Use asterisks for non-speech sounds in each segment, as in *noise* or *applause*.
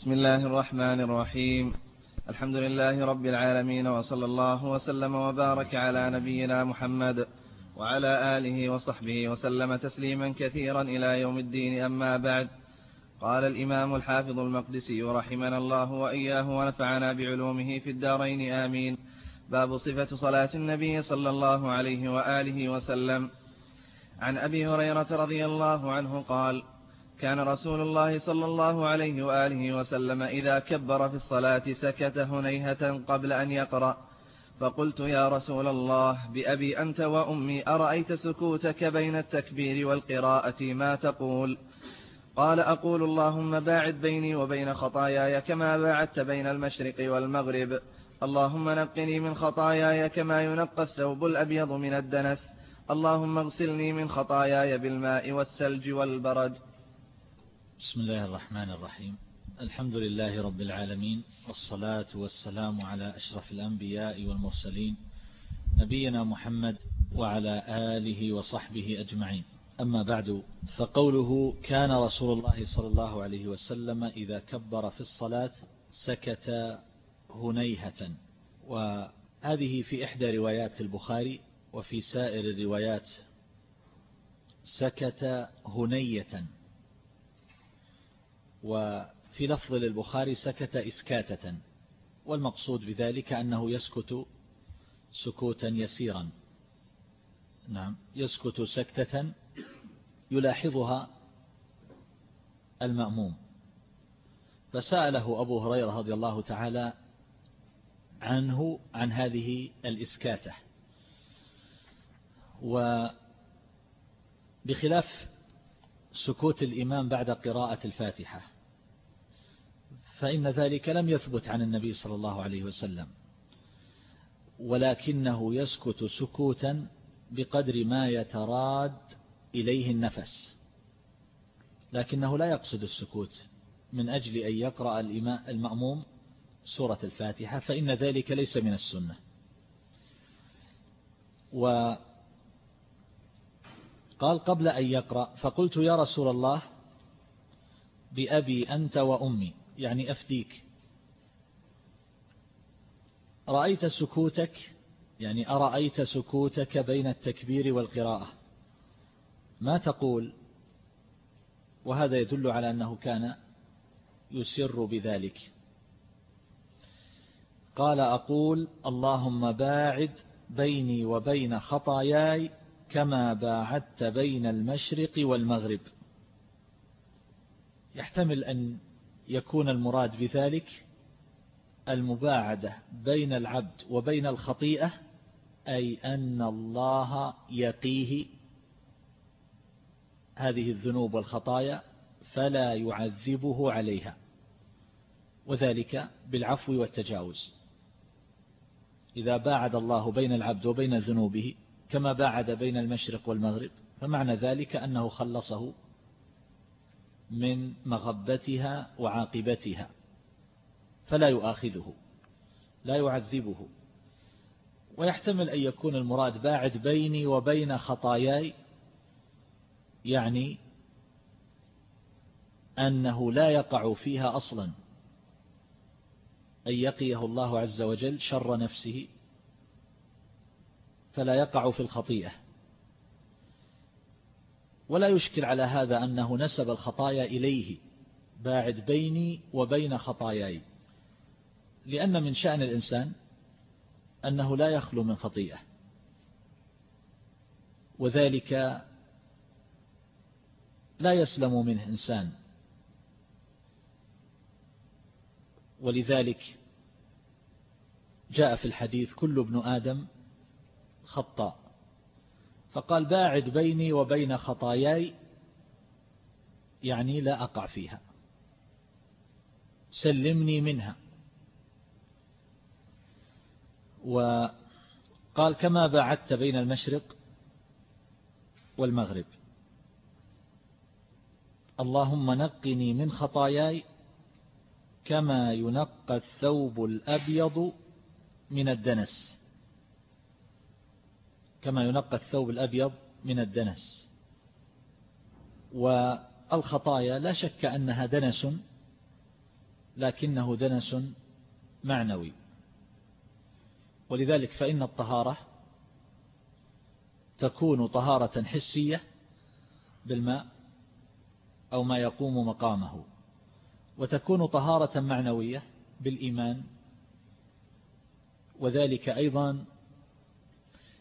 بسم الله الرحمن الرحيم. الحمد لله رب العالمين وصلى الله وسلم وبارك على نبينا محمد وعلى آله وصحبه وسلم تسليما كثيرا إلى يوم الدين. أما بعد قال الإمام الحافظ المقدسي رحمنا الله وإياه ونفعنا بعلومه في الدارين. آمين. باب صفة صلاة النبي صلى الله عليه وآله وسلم. عن أبي هريرة رضي الله عنه قال كان رسول الله صلى الله عليه وآله وسلم إذا كبر في الصلاة سكت هنيهة قبل أن يقرأ. فقلت يا رسول الله بأبي أنت وأمي أرأيت سكوتك بين التكبير والقراءة؟ ما تقول؟ قال أقول اللهم باعد بيني وبين خطاياي كما باعدت بين المشرق والمغرب. اللهم نقني من خطاياي كما ينقى الثوب الأبيض من الدنس. اللهم اغسلني من خطاياي بالماء والثلج والبرد. بسم الله الرحمن الرحيم. الحمد لله رب العالمين والصلاة والسلام على أشرف الأنبياء والمرسلين نبينا محمد وعلى آله وصحبه أجمعين. أما بعد فقوله كان رسول الله صلى الله عليه وسلم إذا كبر في الصلاة سكت هنيهة. وهذه في إحدى روايات البخاري وفي سائر الروايات سكت هنية. وفي لفظ للبخاري سكت إسكاتة والمقصود بذلك أنه يسكت سكوتا يسيرا. نعم يسكت سكتة يلاحظها المأموم. فسأله أبو هريرة رضي الله تعالى عنه عن هذه الإسكاتة. وبخلاف سكوت الإمام بعد قراءة الفاتحة. فإن ذلك لم يثبت عن النبي صلى الله عليه وسلم. ولكنه يسكت سكوتا بقدر ما يتراد إليه النفس. لكنه لا يقصد السكوت من أجل أن يقرأ المأموم سورة الفاتحة فإن ذلك ليس من السنة. قال قبل أن يقرأ فقلت يا رسول الله بأبي أنت وأمي يعني أفديك رأيت سكوتك يعني أرأيت سكوتك بين التكبير والقراءة. ما تقول؟ وهذا يدل على أنه كان يسر بذلك. قال أقول اللهم باعد بيني وبين خطاياي كما باعدت بين المشرق والمغرب. يحتمل أن يكون المراد بذلك المباعدة بين العبد وبين الخطيئة أي أن الله يقيه هذه الذنوب والخطايا فلا يعذبه عليها وذلك بالعفو والتجاوز. إذا باعد الله بين العبد وبين ذنوبه كما باعد بين المشرق والمغرب فمعنى ذلك أنه خلصه من مغبتها وعاقبتها فلا يؤاخذه لا يعذبه. ويحتمل أن يكون المراد باعد بيني وبين خطاياي يعني أنه لا يقع فيها أصلا أن يقيه الله عز وجل شر نفسه فلا يقع في الخطيئة. ولا يشكل على هذا أنه نسب الخطايا إليه باعد بيني وبين خطاياي. لأن من شأن الإنسان أنه لا يخلو من خطيئة. وذلك لا يسلم منه إنسان. ولذلك جاء في الحديث كل ابن آدم خطاء فقال باعد بيني وبين خطاياي يعني لا أقع فيها. سلمني منها. وقال كما باعدت بين المشرق والمغرب. اللهم نقني من خطاياي كما ينقى الثوب الأبيض من الدنس. كما ينقى الثوب الأبيض من الدنس. والخطايا لا شك أنها دنس لكنه دنس معنوي. ولذلك فإن الطهارة تكون طهارة حسية بالماء أو ما يقوم مقامه. وتكون طهارة معنوية بالإيمان وذلك أيضا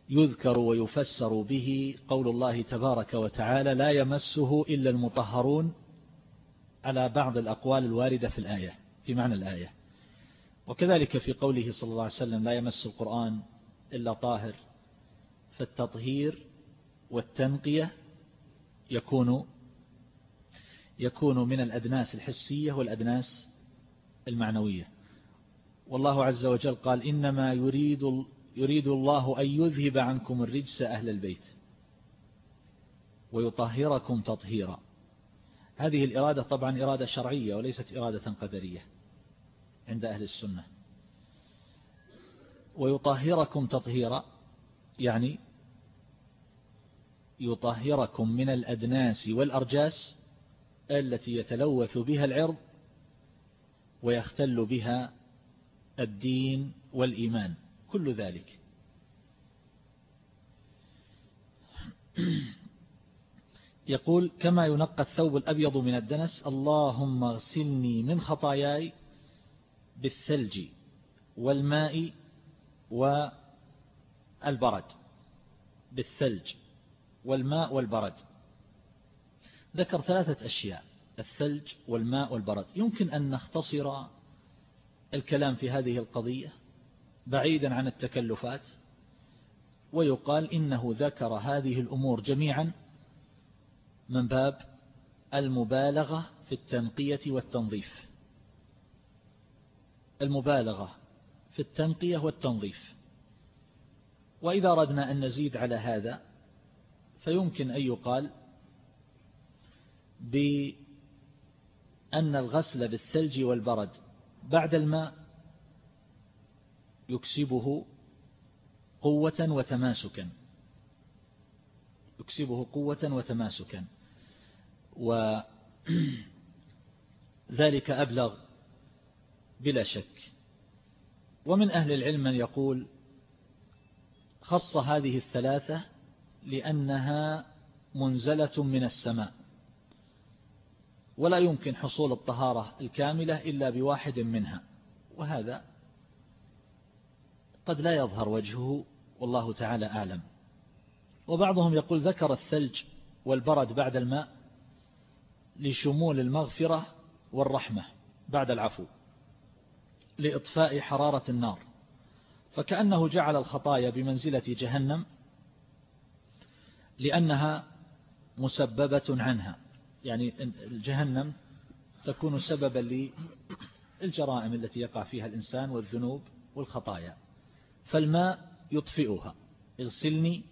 يذكر ويفسر به قول الله تبارك وتعالى لا يمسه إلا المطهرون على بعض الأقوال الواردة في الآية في معنى الآية. وكذلك في قوله صلى الله عليه وسلم لا يمس القرآن إلا طاهر فالتطهير والتنقية يكون يكون من الأدناس الحسية والأدناس المعنوية. والله عز وجل قال إنما يريد يريد الله أن يذهب عنكم الرجس أهل البيت ويطهركم تطهيرا. هذه الإرادة طبعا إرادة شرعية وليست إرادة قدرية عند أهل السنة. ويطهركم تطهيرا يعني يطهركم من الأدناس والأرجاس التي يتلوث بها العرض ويختل بها الدين والإيمان. كل ذلك. *clears throat* يقول كما ينقى الثوب الأبيض من الدنس اللهم اغسلني من خطاياي بالثلج والماء والبرد. بالثلج والماء والبرد. ذكر ثلاثة أشياء الثلج والماء والبرد. يمكن أن نختصر الكلام في هذه القضية بعيدا عن التكلفات ويقال إنه ذكر هذه الأمور جميعا من باب المبالغة في التنقية والتنظيف. المبالغة في التنقية والتنظيف. وإذا أردنا أن نزيد على هذا فيمكن أن يقال بأن الغسل بالثلج والبرد بعد الماء يكسبه قوة وتماسكا. يكسبه قوة وتماسكا. وذلك *clears throat* أبلغ بلا شك. ومن أهل العلم من يقول خص هذه الثلاثة لأنها منزلة من السماء. ولا يمكن حصول الطهارة الكاملة إلا بواحد منها. وهذا قد لا يظهر وجهه والله تعالى أعلم. وبعضهم يقول ذكر الثلج والبرد بعد الماء لشمول المغفرة والرحمة بعد العفو لإطفاء حرارة النار. فكأنه جعل الخطايا بمنزلة جهنم لأنها مسببة عنها. يعني جهنم تكون سببا للجرائم التي يقع فيها الإنسان والذنوب والخطايا. فالماء يطفئها. اغسلني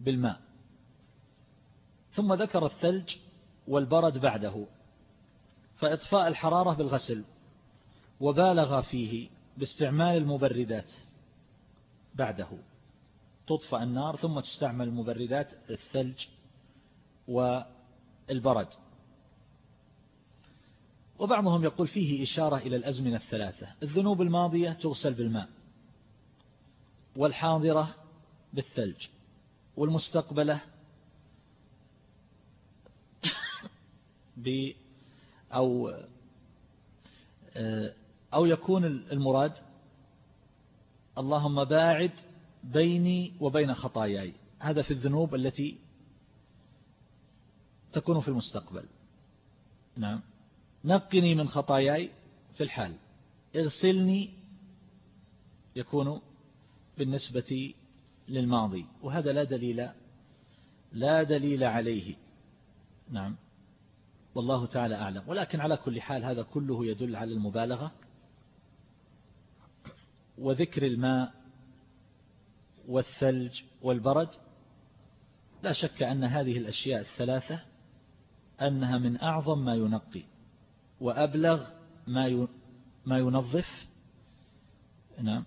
بالماء. ثم ذكر الثلج والبرد بعده. فإطفاء الحرارة بالغسل وبالغ فيه باستعمال المبردات بعده. تطفأ النار ثم تستعمل المبردات الثلج والبرد. وبعضهم يقول فيه إشارة إلى الأزمنة الثلاثة. الذنوب الماضية تغسل بالماء. والحاضرة بالثلج والمستقبلة ب أو أو يكون المراد اللهم باعد بيني وبين خطاياي. هذا في الذنوب التي تكون في المستقبل. نعم. نقني من خطاياي في الحال. اغسلني يكون بالنسبة للماضي وهذا لا دليل لا دليل عليه. نعم. والله تعالى أعلم. ولكن على كل حال هذا كله يدل على المبالغة وذكر الماء والثلج والبرد. لا شك أن هذه الأشياء الثلاثة أنها من أعظم ما ينقي وأبلغ ما ما ينظف. نعم.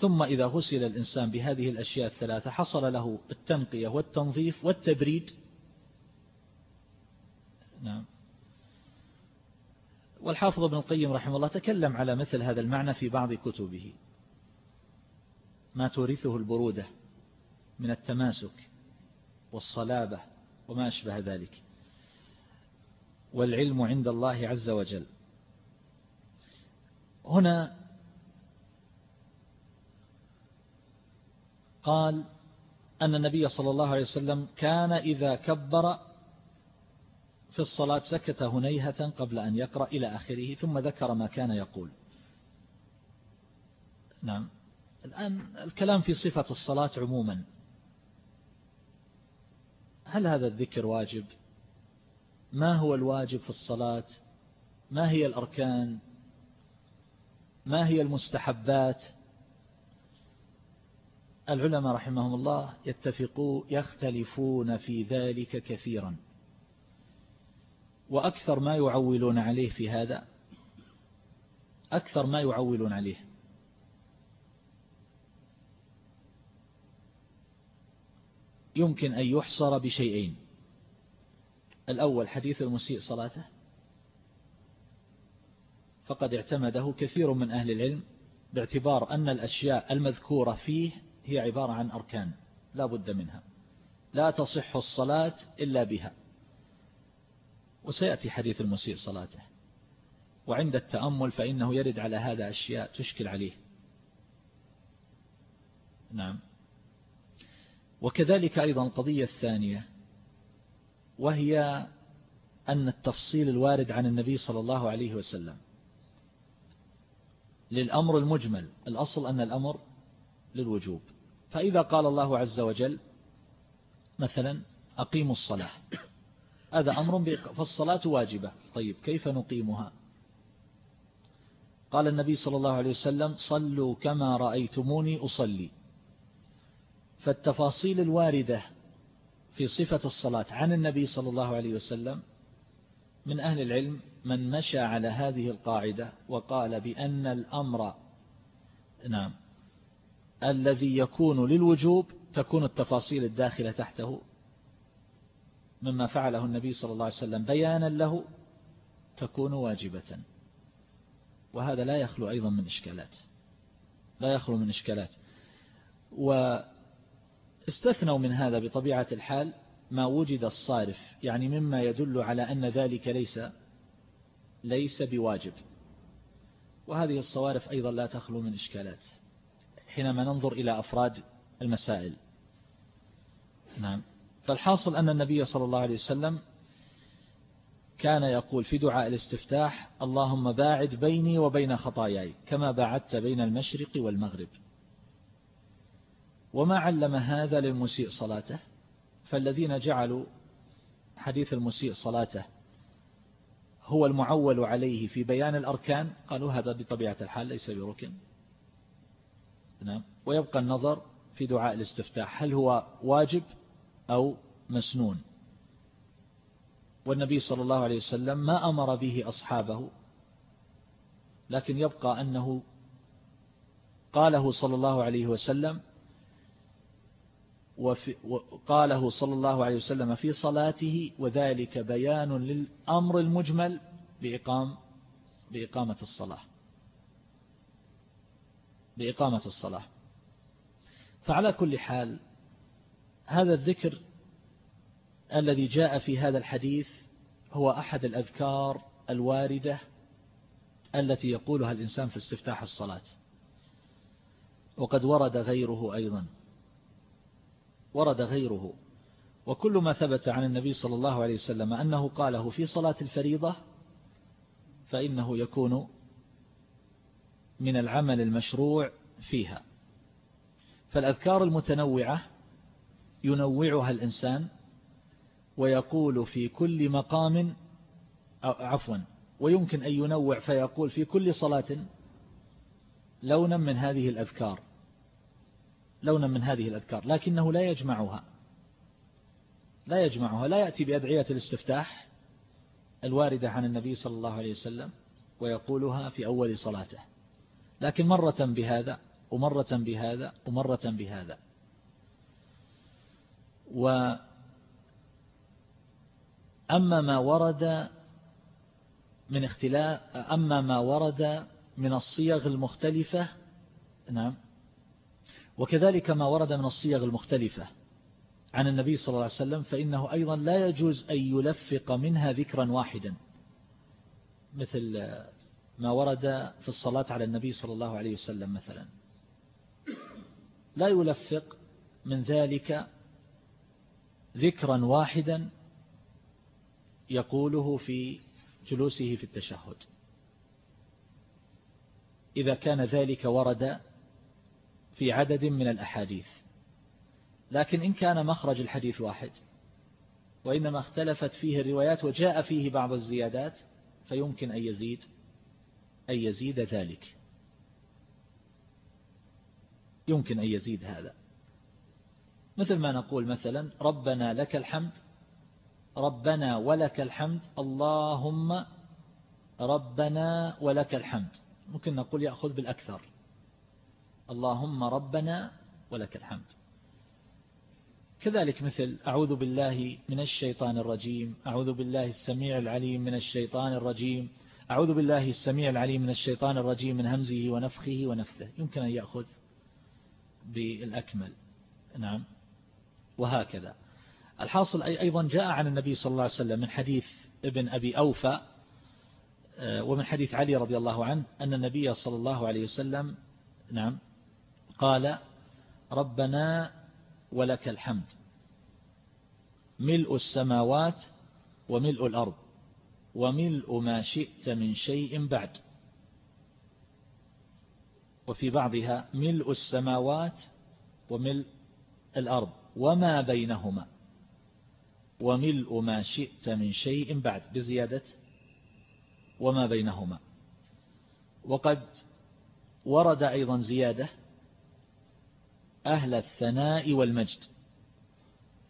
ثم إذا غسل الإنسان بهذه الأشياء الثلاثة حصل له التنقية والتنظيف والتبريد. نعم. والحافظ ابن القيم رحمه الله تكلم على مثل هذا المعنى في بعض كتبه. ما تورثه البرودة من التماسك والصلابة وما أشبه ذلك. والعلم عند الله عز وجل. هنا قال أن النبي صلى الله عليه وسلم كان إذا كبر في الصلاة سكت هنيهة قبل أن يقرأ إلى آخره ثم ذكر ما كان يقول. نعم. الآن الكلام في صفة الصلاة عموما. هل هذا الذكر واجب؟ ما هو الواجب في الصلاة؟ ما هي الأركان؟ ما هي المستحبات؟ العلماء رحمهم الله يتفقوا يختلفون في ذلك كثيرا. وأكثر ما يعولون عليه في هذا أكثر ما يعولون عليه. يمكن أن يحصر بشيئين. الأول حديث المسيء صلاته. فقد اعتمده كثير من أهل العلم باعتبار أن الأشياء المذكورة فيه هي عبارة عن أركان لا بد منها. لا تصح الصلاة إلا بها. وسيأتي حديث المسيء صلاته. وعند التأمل فإنه يرد على هذا أشياء تشكل عليه. نعم. وكذلك أيضا القضية الثانية وهي أن التفصيل الوارد عن النبي صلى الله عليه وسلم. للأمر المجمل الأصل أن الأمر للوجوب. فإذا قال الله عز وجل مثلا أقيموا الصلاة. هذا أمر فالصلاة واجبة. طيب كيف نقيمها؟ قال النبي صلى الله عليه وسلم صلوا كما رأيتموني أصلي. فالتفاصيل الواردة في صفة الصلاة عن النبي صلى الله عليه وسلم من أهل العلم من مشى على هذه القاعدة وقال بأن الأمر نعم الذي يكون للوجوب تكون التفاصيل الداخلة تحته. مما فعله النبي صلى الله عليه وسلم بيانا له تكون واجبة. وهذا لا يخلو أيضا من إشكالات. لا يخلو من إشكالات. واستثنوا من هذا بطبيعة الحال ما وجد الصارف يعني مما يدل على أن ذلك ليس ليس بواجب. وهذه الصوارف أيضا لا تخلو من إشكالات. حينما ننظر إلى أفراد المسائل. نعم. فالحاصل أن النبي صلى الله عليه وسلم كان يقول في دعاء الاستفتاح اللهم باعد بيني وبين خطاياي كما باعدت بين المشرق والمغرب. وما علم هذا للمسيء صلاته؟ فالذين جعلوا حديث المسيء صلاته هو المعول عليه في بيان الأركان قالوا هذا بطبيعة الحال ليس بركن. نعم. ويبقى النظر في دعاء الاستفتاح. هل هو واجب أو مسنون؟ والنبي صلى الله عليه وسلم ما أمر به أصحابه لكن يبقى أنه قاله صلى الله عليه وسلم وقاله صلى الله عليه وسلم في صلاته وذلك بيان للأمر المجمل بإقام بإقامة الصلاة. بإقامة الصلاة. فعلى كل حال هذا الذكر الذي جاء في هذا الحديث هو أحد الأذكار الواردة التي يقولها الإنسان في استفتاح الصلاة. وقد ورد غيره أيضا. ورد غيره. وكل ما ثبت عن النبي صلى الله عليه وسلم أنه قاله في صلاة الفريضة فإنه يكون من العمل المشروع فيها. فالأذكار المتنوعة ينوعها الإنسان ويقول في كل مقام عفوا ويمكن أن ينوع فيقول في كل صلاة لونا من هذه الأذكار لونا من هذه الأذكار لكنه لا يجمعها لا يجمعها لا يأتي بأدعية الاستفتاح الواردة عن النبي صلى الله عليه وسلم ويقولها في أول صلاته. لكن مرة بهذا ومرة بهذا ومرة بهذا. وأما ما ورد من اختلاف أما ما ورد من الصيغ المختلفة نعم. وكذلك ما ورد من الصيغ المختلفة عن النبي صلى الله عليه وسلم فإنه أيضا لا يجوز أن يلفق منها ذكرا واحدا. مثل ما ورد في الصلاة على النبي صلى الله عليه وسلم مثلا. لا يلفق من ذلك ذكرا واحدا يقوله في جلوسه في التشهد. إذا كان ذلك ورد في عدد من الأحاديث. لكن إن كان مخرج الحديث واحد وإنما اختلفت فيه الروايات وجاء فيه بعض الزيادات فيمكن أن يزيد. أن يزيد ذلك. يمكن أن يزيد هذا. مثل ما نقول مثلا ربنا لك الحمد ربنا ولك الحمد اللهم ربنا ولك الحمد. ممكن نقول يأخذ بالأكثر. اللهم ربنا ولك الحمد. كذلك مثل أعوذ بالله من الشيطان الرجيم أعوذ بالله السميع العليم من الشيطان الرجيم أعوذ بالله السميع العليم من الشيطان الرجيم من همزه ونفخه ونفثه. يمكن أن يأخذ بالأكمل. نعم. وهكذا. الحاصل أيضا جاء عن النبي صلى الله عليه وسلم من حديث ابن أبي أوفى آه، ومن حديث علي رضي الله عنه أن النبي صلى الله عليه وسلم نعم قال ربنا ولك الحمد. ملء السماوات وملء الأرض. وملء ما شئت من شيء بعد. وفي بعضها ملء السماوات وملء الأرض وما بينهما. وملء ما شئت من شيء بعد بزيادة وما بينهما. وقد ورد أيضا زيادة أهل الثناء والمجد.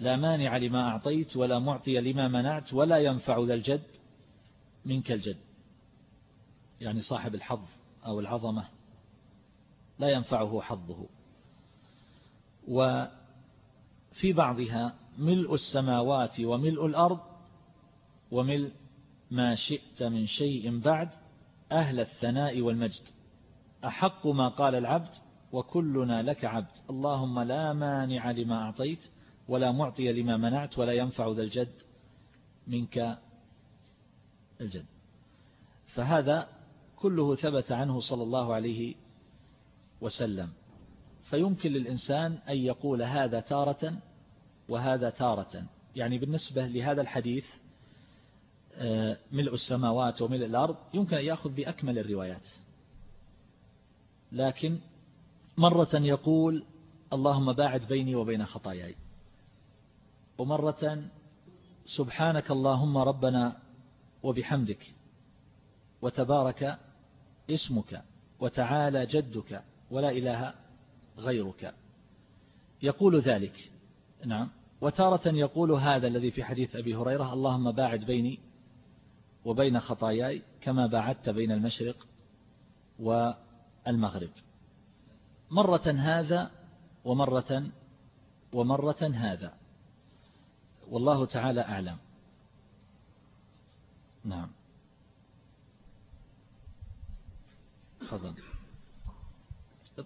لا مانع لما أعطيت ولا معطي لما منعت ولا ينفع ذا الجد. منك الجد. يعني صاحب الحظ أو العظمة لا ينفعه حظه. وفي بعضها ملء السماوات وملء الأرض وملء ما شئت من شيء بعد أهل الثناء والمجد. أحق ما قال العبد وكلنا لك عبد. اللهم لا مانع لما أعطيت ولا معطي لما منعت ولا ينفع ذا الجد منك الجد. فهذا كله ثبت عنه صلى الله عليه وسلم. فيمكن للإنسان أن يقول هذا تارة وهذا تارة. يعني بالنسبة لهذا الحديث آه، ملء السماوات وملء الأرض يمكن أن يأخذ بأكمل الروايات. لكن مرة يقول اللهم باعد بيني وبين خطاياي. ومرة سبحانك اللهم ربنا وبحمدك وتبارك اسمك وتعالى جدك ولا إله غيرك. يقول ذلك نعم. وتارة يقول هذا الذي في حديث أبي هريرة اللهم باعد بيني وبين خطاياي كما باعدت بين المشرق والمغرب. مرة هذا ومرة ومرة هذا. والله تعالى أعلم. نعم. تفضل.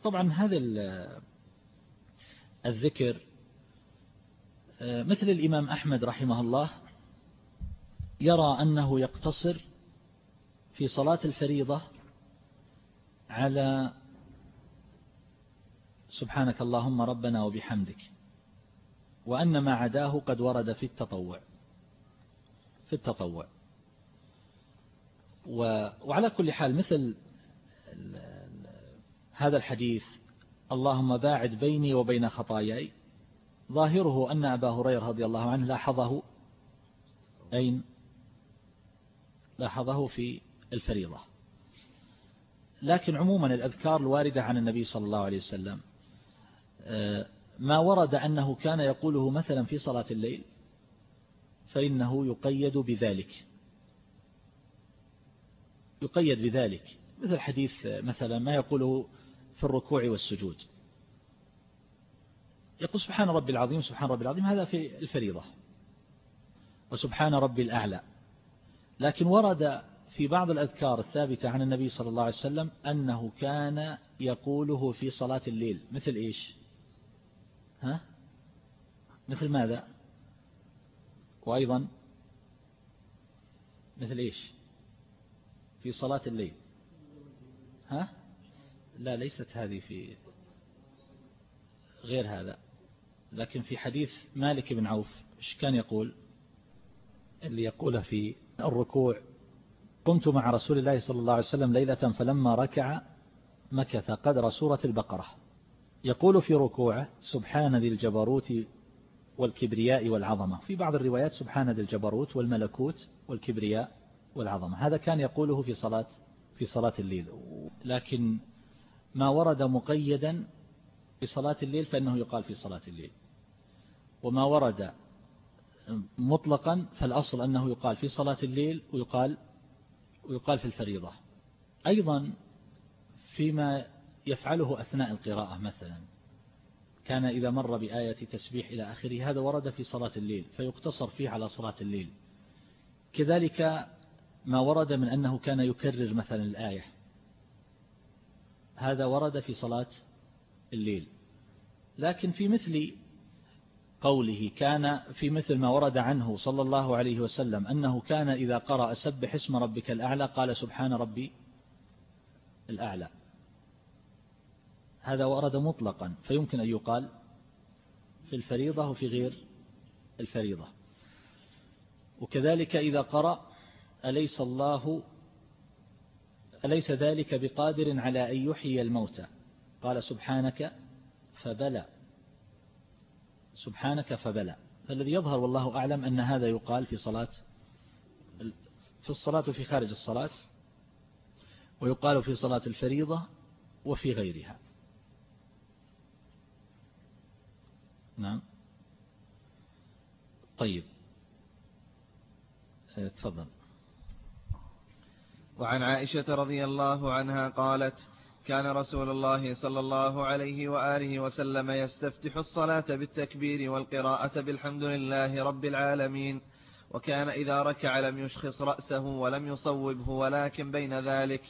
طبعا هذا الذكر آه، مثل الإمام أحمد رحمه الله يرى أنه يقتصر في صلاة الفريضة على سبحانك اللهم ربنا وبحمدك وأن ما عداه قد ورد في التطوع في التطوع. وعلى كل حال مثل هذا الحديث اللهم باعد بيني وبين خطاياي. ظاهره أن أبا هريرة رضي الله عنه لاحظه. أين؟ لاحظه في الفريضة. لكن عموما الأذكار الواردة عن النبي صلى الله عليه وسلم آه، ما ورد أنه كان يقوله مثلا في صلاة الليل فإنه يقيد بذلك. يقيد بذلك مثل حديث مثلا ما يقوله في الركوع والسجود. يقول سبحان ربي العظيم سبحان ربي العظيم هذا في الفريضة. وسبحان ربي الأعلى. لكن ورد في بعض الأذكار الثابتة عن النبي صلى الله عليه وسلم أنه كان يقوله في صلاة الليل. مثل إيش؟ ها؟ مثل ماذا؟ وأيضا؟ مثل إيش؟ في صلاة الليل. ها؟ لا ليست هذه في غير هذا. لكن في حديث مالك بن عوف إيش كان يقول؟ اللي يقوله في الركوع قمت مع رسول الله صلى الله عليه وسلم ليلة فلما ركع مكث قدر سورة البقرة. يقول في ركوعه سبحان ذي الجبروت والكبرياء والعظمة. في بعض الروايات سبحان ذي الجبروت والملكوت والكبرياء والعظمة. هذا كان يقوله في صلاة في صلاة الليل. لكن ما ورد مقيدا في صلاة الليل فإنه يقال في صلاة الليل. وما ورد مطلقا فالأصل أنه يقال في صلاة الليل ويقال ويقال في الفريضة. أيضا فيما يفعله أثناء القراءة مثلا. كان إذا مر بآية تسبيح إلى آخره هذا ورد في صلاة الليل فيقتصر فيه على صلاة الليل. كذلك ما ورد من أنه كان يكرر مثلا الآية. هذا ورد في صلاة الليل. لكن في مثل قوله كان في مثل ما ورد عنه صلى الله عليه وسلم أنه كان إذا قرأ سبح اسم ربك الأعلى قال سبحان ربي الأعلى. هذا ورد مطلقا. فيمكن أن يقال في الفريضة وفي غير الفريضة. وكذلك إذا قرأ أليس الله أليس ذلك بقادر على أن يحيي الموتى؟ قال سبحانك فبلى. سبحانك فبلى. فالذي يظهر والله أعلم أن هذا يقال في صلاة في الصلاة وفي خارج الصلاة ويقال في صلاة الفريضة وفي غيرها. نعم. طيب. آه، تفضل. وعن عائشة رضي الله عنها قالت كان رسول الله صلى الله عليه وآله وسلم يستفتح الصلاة بالتكبير والقراءة بالحمد لله رب العالمين وكان إذا ركع لم يشخص رأسه ولم يصوبه ولكن بين ذلك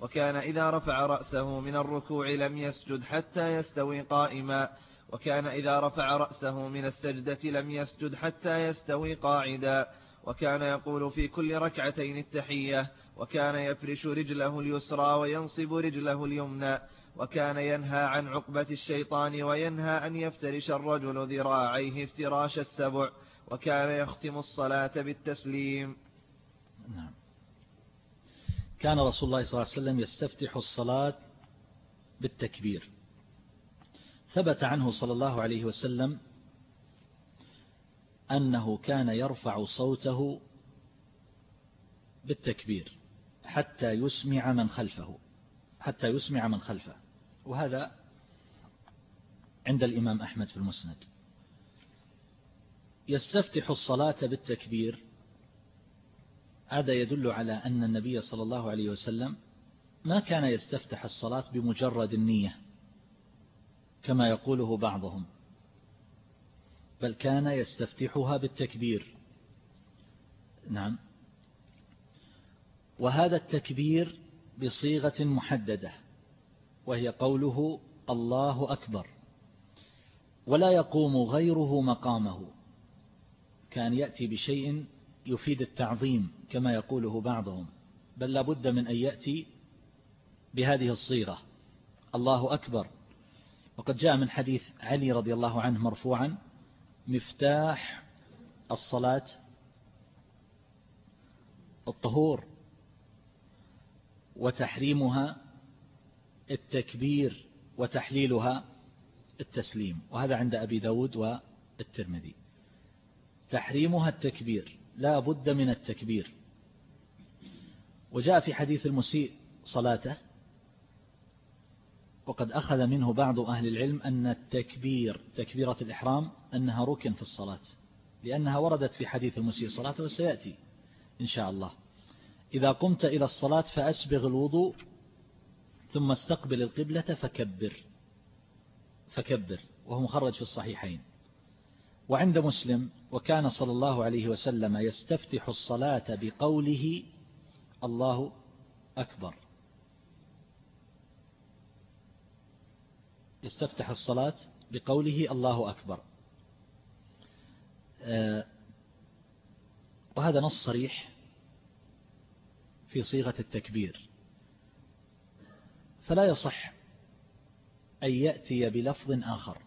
وكان إذا رفع رأسه من الركوع لم يسجد حتى يستوي قائما وكان إذا رفع رأسه من السجدة لم يسجد حتى يستوي قاعدا. وكان يقول في كل ركعتين التحية وكان يفرش رجله اليسرى وينصب رجله اليمنى وكان ينهى عن عقبة الشيطان وينهى أن يفترش الرجل ذراعيه افتراش السبع وكان يختم الصلاة بالتسليم. نعم. كان رسول الله صلى الله عليه وسلم يستفتح الصلاة بالتكبير. ثبت عنه صلى الله عليه وسلم أنه كان يرفع صوته بالتكبير حتى يسمع من خلفه حتى يسمع من خلفه. وهذا عند الإمام أحمد في المسند. يستفتح الصلاة بالتكبير هذا يدل على أن النبي صلى الله عليه وسلم ما كان يستفتح الصلاة بمجرد النية كما يقوله بعضهم. بل كان يستفتحها بالتكبير. نعم. وهذا التكبير بصيغة محددة وهي قوله الله أكبر ولا يقوم غيره مقامه كان يأتي بشيء يفيد التعظيم كما يقوله بعضهم بل لابد من أن يأتي بهذه الصيغة الله أكبر. وقد جاء من حديث علي رضي الله عنه مرفوعا مفتاح الصلاة الطهور وتحريمها التكبير وتحليلها التسليم. وهذا عند أبي داود والترمذي. تحريمها التكبير لا بد من التكبير. وجاء في حديث المسيء صلاته وقد أخذ منه بعض أهل العلم أن التكبير تكبيرة الإحرام أنها ركن في الصلاة لأنها وردت في حديث المسيء صلاته وسيأتي إن شاء الله. إذا قمت إلى الصلاة فأسبغ الوضوء ثم استقبل القبلة فكبر فكبر وهو مخرج في الصحيحين. وعند مسلم وكان صلى الله عليه وسلم يستفتح الصلاة بقوله الله أكبر. يستفتح الصلاة بقوله الله أكبر. وهذا نص صريح في صيغة التكبير. فلا يصح أن يأتي بلفظ آخر.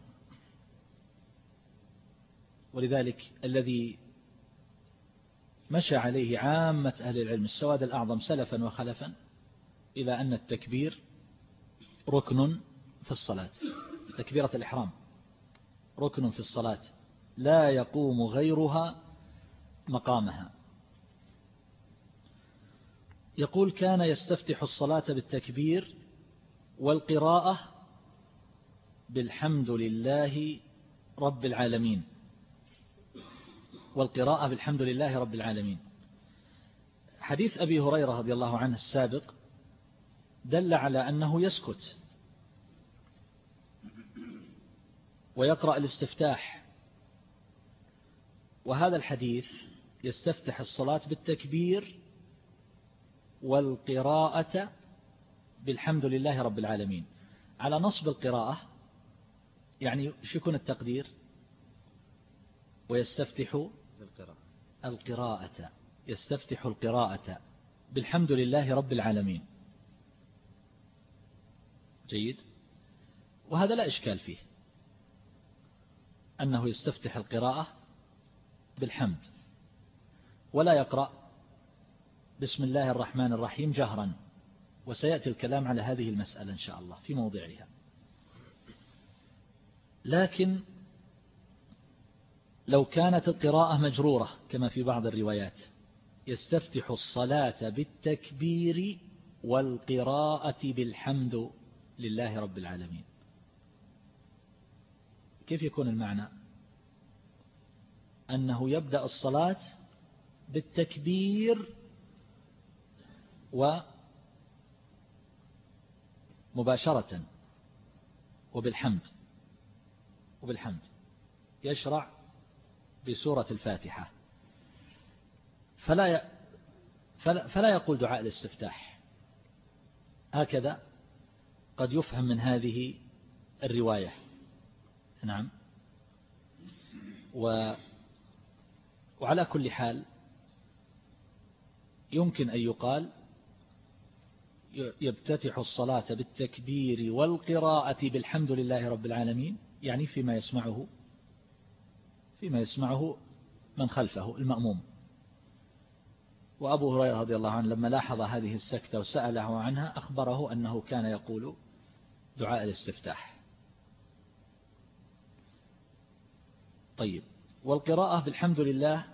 ولذلك الذي مشى عليه عامة أهل العلم السواد الأعظم سلفا وخلفا إلى أن التكبير ركن في الصلاة تكبيرة الإحرام ركن في الصلاة. لا يقوم غيرها مقامها. يقول كان يستفتح الصلاة بالتكبير والقراءة بالحمد لله رب العالمين. والقراءة بالحمد لله رب العالمين. حديث أبي هريرة رضي الله عنه السابق دل على أنه يسكت ويقرأ الاستفتاح وهذا الحديث يستفتح الصلاة بالتكبير والقراءة بالحمد لله رب العالمين. على نصب القراءة يعني شو يكون التقدير؟ ويستفتح القراءة. يستفتح القراءة بالحمد لله رب العالمين. جيد؟ وهذا لا إشكال فيه. أنه يستفتح القراءة بالحمد. ولا يقرأ بسم الله الرحمن الرحيم جهرا. وسيأتي الكلام على هذه المسألة إن شاء الله في موضعها. لكن لو كانت القراءة مجرورة كما في بعض الروايات يستفتح الصلاة بالتكبير والقراءة بالحمد لله رب العالمين. كيف يكون المعنى؟ أنه يبدأ الصلاة بالتكبير ومباشرة وبالحمد وبالحمد. يشرع بسورة الفاتحة. فلا فلا, فلا يقول دعاء الاستفتاح. هكذا قد يفهم من هذه الرواية. نعم. و وعلى كل حال يمكن أن يقال يبتتح الصلاة بالتكبير والقراءة بالحمد لله رب العالمين يعني فيما يسمعه فيما يسمعه من خلفه المأموم. وأبو هريرة رضي الله عنه لما لاحظ هذه السكتة وسأله عنها أخبره أنه كان يقول دعاء الاستفتاح. طيب والقراءة بالحمد لله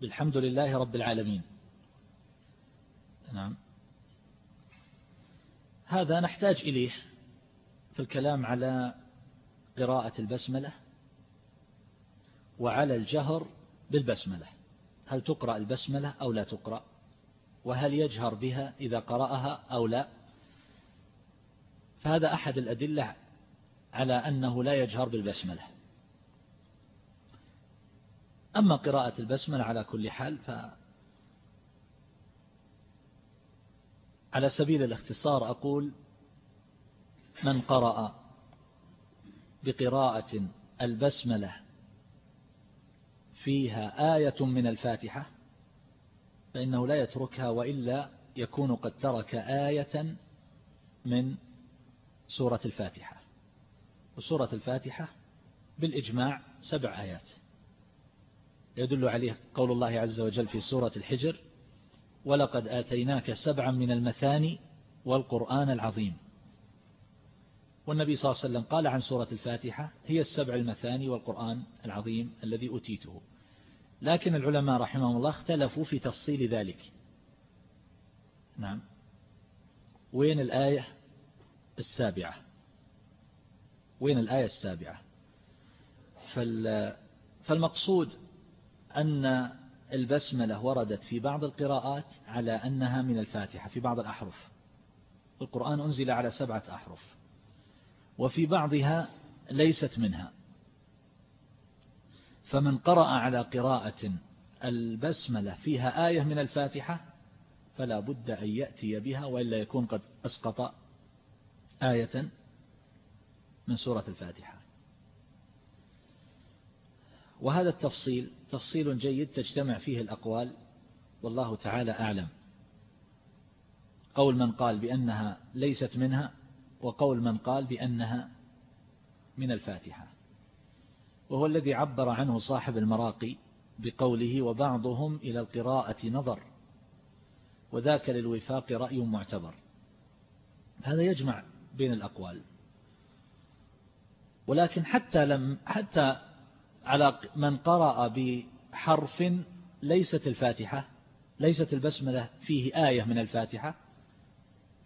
بالحمد لله رب العالمين. نعم. هذا نحتاج إليه في الكلام على قراءة البسملة وعلى الجهر بالبسملة. هل تقرأ البسملة أو لا تقرأ؟ وهل يجهر بها إذا قرأها أو لا؟ فهذا أحد الأدلة على أنه لا يجهر بالبسملة. أما قراءة البسملة على كل حال ف على سبيل الاختصار أقول من قرأ بقراءة البسملة فيها آية من الفاتحة فإنه لا يتركها وإلا يكون قد ترك آية من سورة الفاتحة. وسورة الفاتحة بالإجماع سبع آيات. يدل عليه قول الله عز وجل في سورة الحجر ولقد آتيناك سبعا من المثاني والقرآن العظيم. والنبي صلى الله عليه وسلم قال عن سورة الفاتحة هي السبع المثاني والقرآن العظيم الذي أتيته لكن العلماء رحمهم الله اختلفوا في تفصيل ذلك. نعم. وين الآية السابعة؟ وين الآية السابعة؟ فالمقصود أن البسملة وردت في بعض القراءات على أنها من الفاتحة في بعض الأحرف. القرآن أنزل على سبعة أحرف وفي بعضها ليست منها. فمن قرأ على قراءة البسملة فيها آية من الفاتحة فلا بد أن يأتي بها وإلا يكون قد أسقط آية من سورة الفاتحة. وهذا التفصيل تفصيل جيد تجتمع فيه الأقوال والله تعالى أعلم. قول من قال بأنها ليست منها وقول من قال بأنها من الفاتحة. وهو الذي عبر عنه صاحب المراقي بقوله وبعضهم إلى القراءة نظر وذاك للوفاق رأي معتبر. هذا يجمع بين الأقوال. ولكن حتى لم حتى على من قرأ بحرف ليست الفاتحة ليست البسملة فيه آية من الفاتحة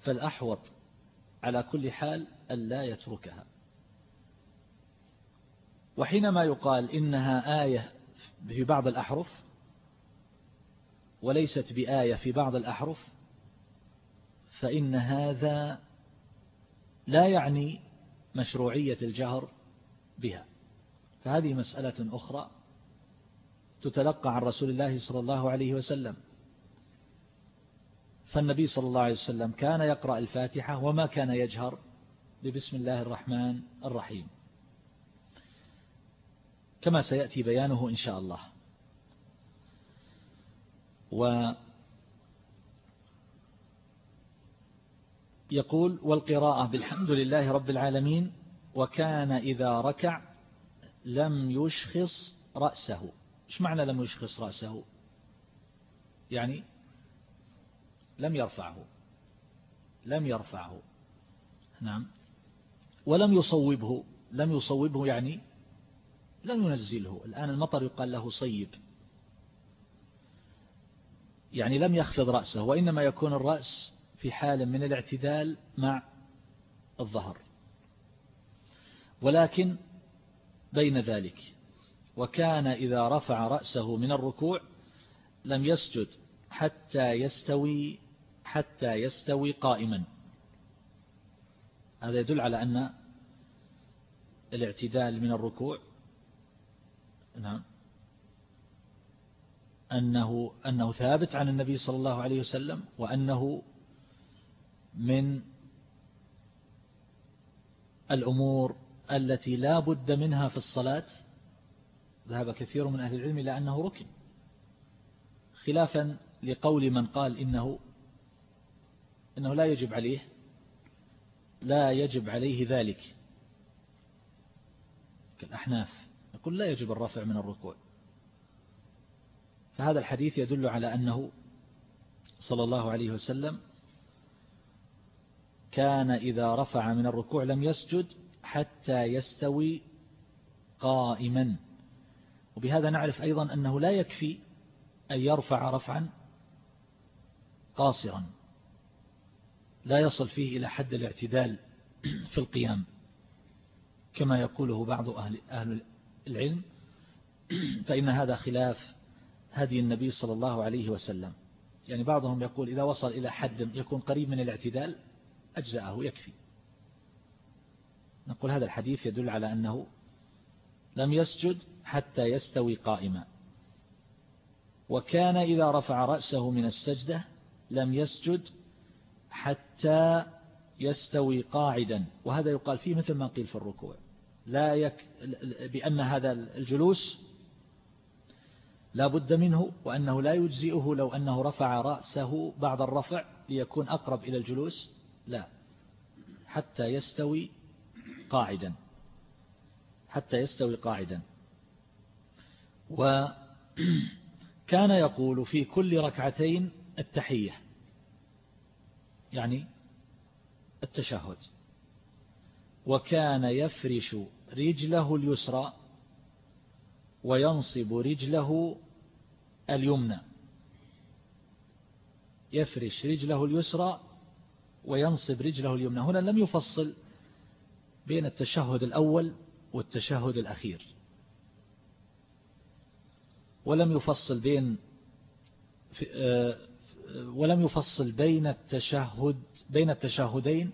فالأحوط على كل حال ألا يتركها. وحينما يقال إنها آية في بعض الأحرف وليست بآية في بعض الأحرف فإن هذا لا يعني مشروعية الجهر بها. فهذه مسألة أخرى تتلقى عن رسول الله صلى الله عليه وسلم. فالنبي صلى الله عليه وسلم كان يقرأ الفاتحة وما كان يجهر ببسم الله الرحمن الرحيم. كما سيأتي بيانه إن شاء الله. و يقول والقراءة بالحمد لله رب العالمين وكان إذا ركع لم يشخص رأسه. إيش معنى لم يشخص رأسه؟ يعني لم يرفعه. لم يرفعه. نعم. ولم يصوبه. لم يصوبه يعني لم ينزله. الآن المطر يقال له صيب يعني لم يخفض رأسه وإنما يكون الرأس في حال من الاعتدال مع الظهر. ولكن بين ذلك. وكان إذا رفع رأسه من الركوع لم يسجد حتى يستوي حتى يستوي قائما. هذا يدل على أن الاعتدال من الركوع نعم أنه, أنه ثابت عن النبي صلى الله عليه وسلم وأنه من الأمور التي لا بد منها في الصلاة ذهب كثير من أهل العلم إلى أنه ركن. خلافا لقول من قال إنه إنه لا يجب عليه لا يجب عليه ذلك. كالأحناف يقول لا يجب الرفع من الركوع. فهذا الحديث يدل على أنه صلى الله عليه وسلم كان إذا رفع من الركوع لم يسجد حتى يستوي قائما. وبهذا نعرف أيضا أنه لا يكفي أن يرفع رفعا قاصرا. لا يصل فيه إلى حد الاعتدال *clears throat* في القيام. كما يقوله بعض أهل, أهل العلم. *clears throat* فإن هذا خلاف هدي النبي صلى الله عليه وسلم. يعني بعضهم يقول إذا وصل إلى حد يكون قريب من الاعتدال أجزاءه يكفي. نقول هذا الحديث يدل على أنه لم يسجد حتى يستوي قائما. وكان إذا رفع رأسه من السجدة لم يسجد حتى يستوي قاعدا. وهذا يقال فيه مثل ما قيل في الركوع. لا يك بأن هذا الجلوس لا بد منه وأنه لا يجزئه لو أنه رفع رأسه بعد الرفع ليكون أقرب إلى الجلوس. لا. حتى يستوي قاعدا حتى يستوي قاعدا. وكان *clears throat* يقول في كل ركعتين التحية يعني التشهد. وكان يفرش رجله اليسرى وينصب رجله اليمنى. يفرش رجله اليسرى وينصب رجله اليمنى. هنا لم يفصل بين التشهد الأول والتشهد الأخير. ولم يفصل بين آه، ولم يفصل بين التشهد بين التشهدين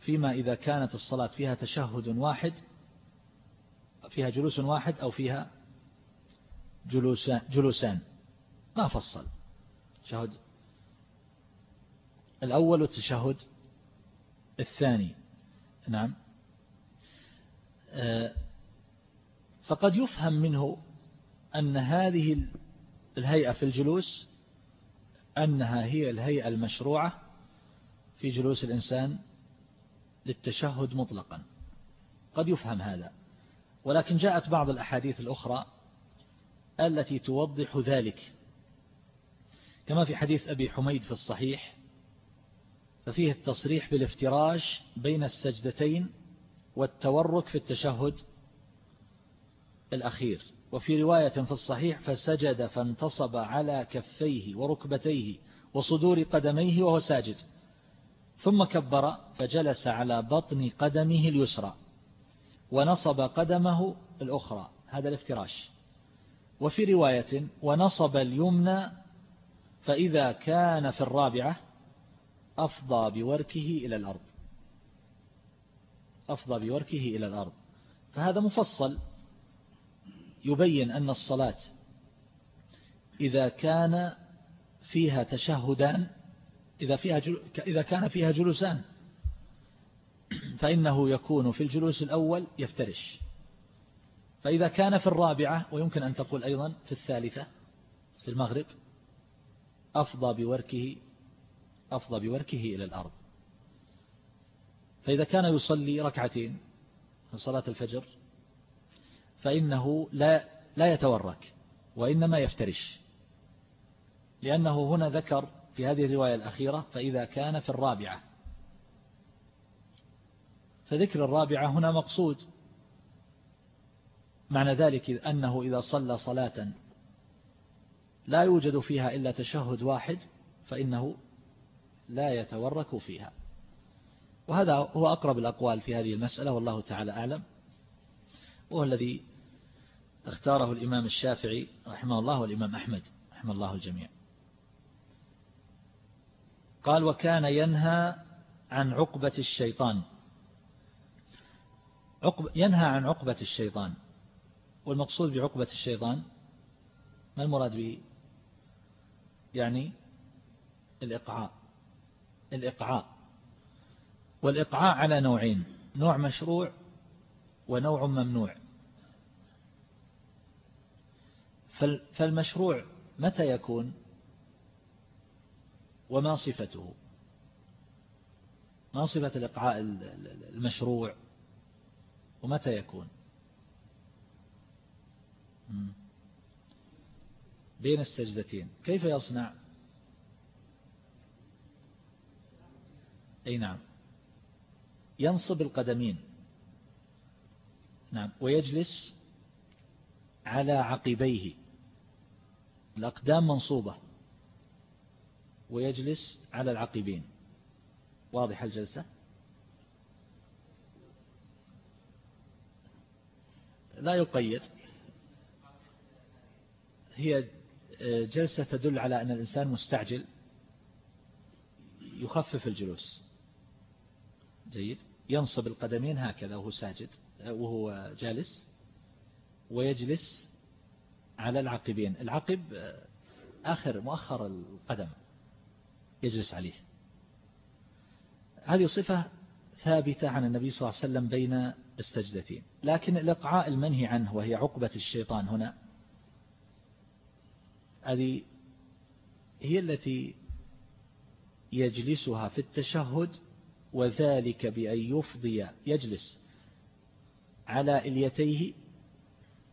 فيما إذا كانت الصلاة فيها تشهد واحد فيها جلوس واحد أو فيها جلوسان, ما فصل. تشهد الأول والتشهد الثاني. نعم. آه، فقد يفهم منه أن هذه الهيئة في الجلوس أنها هي الهيئة المشروعة في جلوس الإنسان للتشهد مطلقا. قد يفهم هذا. ولكن جاءت بعض الأحاديث الأخرى التي توضح ذلك. كما في حديث أبي حميد في الصحيح ففيه التصريح بالافتراش بين السجدتين والتورك في التشهد الأخير. وفي رواية في الصحيح فسجد فانتصب على كفيه وركبتيه وصدور قدميه وهو ساجد. ثم كبر فجلس على بطن قدمه اليسرى ونصب قدمه الأخرى. هذا الافتراش. وفي رواية ونصب اليمنى فإذا كان في الرابعة أفضى بوركه إلى الأرض. أفضى بوركه إلى الأرض. فهذا مفصل يبين أن الصلاة إذا كان فيها تشهدان إذا, فيها إذا كان فيها جلوسان فإنه يكون في الجلوس الأول يفترش. فإذا كان في الرابعة ويمكن أن تقول أيضا في الثالثة في المغرب أفضى بوركه أفضى بوركه إلى الأرض. فإذا كان يصلي ركعتين في صلاة الفجر فإنه لا لا يتورك وإنما يفترش لأنه هنا ذكر في هذه الرواية الأخيرة فإذا كان في الرابعة. فذكر الرابعة هنا مقصود معنى ذلك أنه إذا صلى صلاة لا يوجد فيها إلا تشهد واحد فإنه لا يتورك فيها. وهذا هو أقرب الأقوال في هذه المسألة والله تعالى أعلم. وهو الذي اختاره الإمام الشافعي رحمه الله والإمام أحمد رحمه الله الجميع. قال وكان ينهى عن عقبة الشيطان. عقب ينهى عن عقبة الشيطان. والمقصود بعقبة الشيطان ما المراد به؟ يعني الإقعاء الإقعاء. والإقعاء على نوعين نوع مشروع ونوع ممنوع. فالمشروع متى يكون؟ وما صفته؟ ما صفة الإقعاء المشروع؟ ومتى يكون؟ بين السجدتين. كيف يصنع؟ أي نعم. ينصب القدمين. نعم ويجلس على عقبيه. الأقدام منصوبة. ويجلس على العقبين. واضح الجلسة؟ لا يقيد. هي جلسة تدل على أن الإنسان مستعجل يخفف الجلوس. جيد ينصب القدمين هكذا وهو ساجد وهو جالس ويجلس على العقبين. العقب آخر مؤخر القدم يجلس عليه. هذه صفة ثابتة عن النبي صلى الله عليه وسلم بين السجدتين. لكن الإقعاء المنهي عنه وهي عقبة الشيطان هنا هذه هي التي يجلسها في التشهد وذلك بأن يفضي يجلس على إليتيه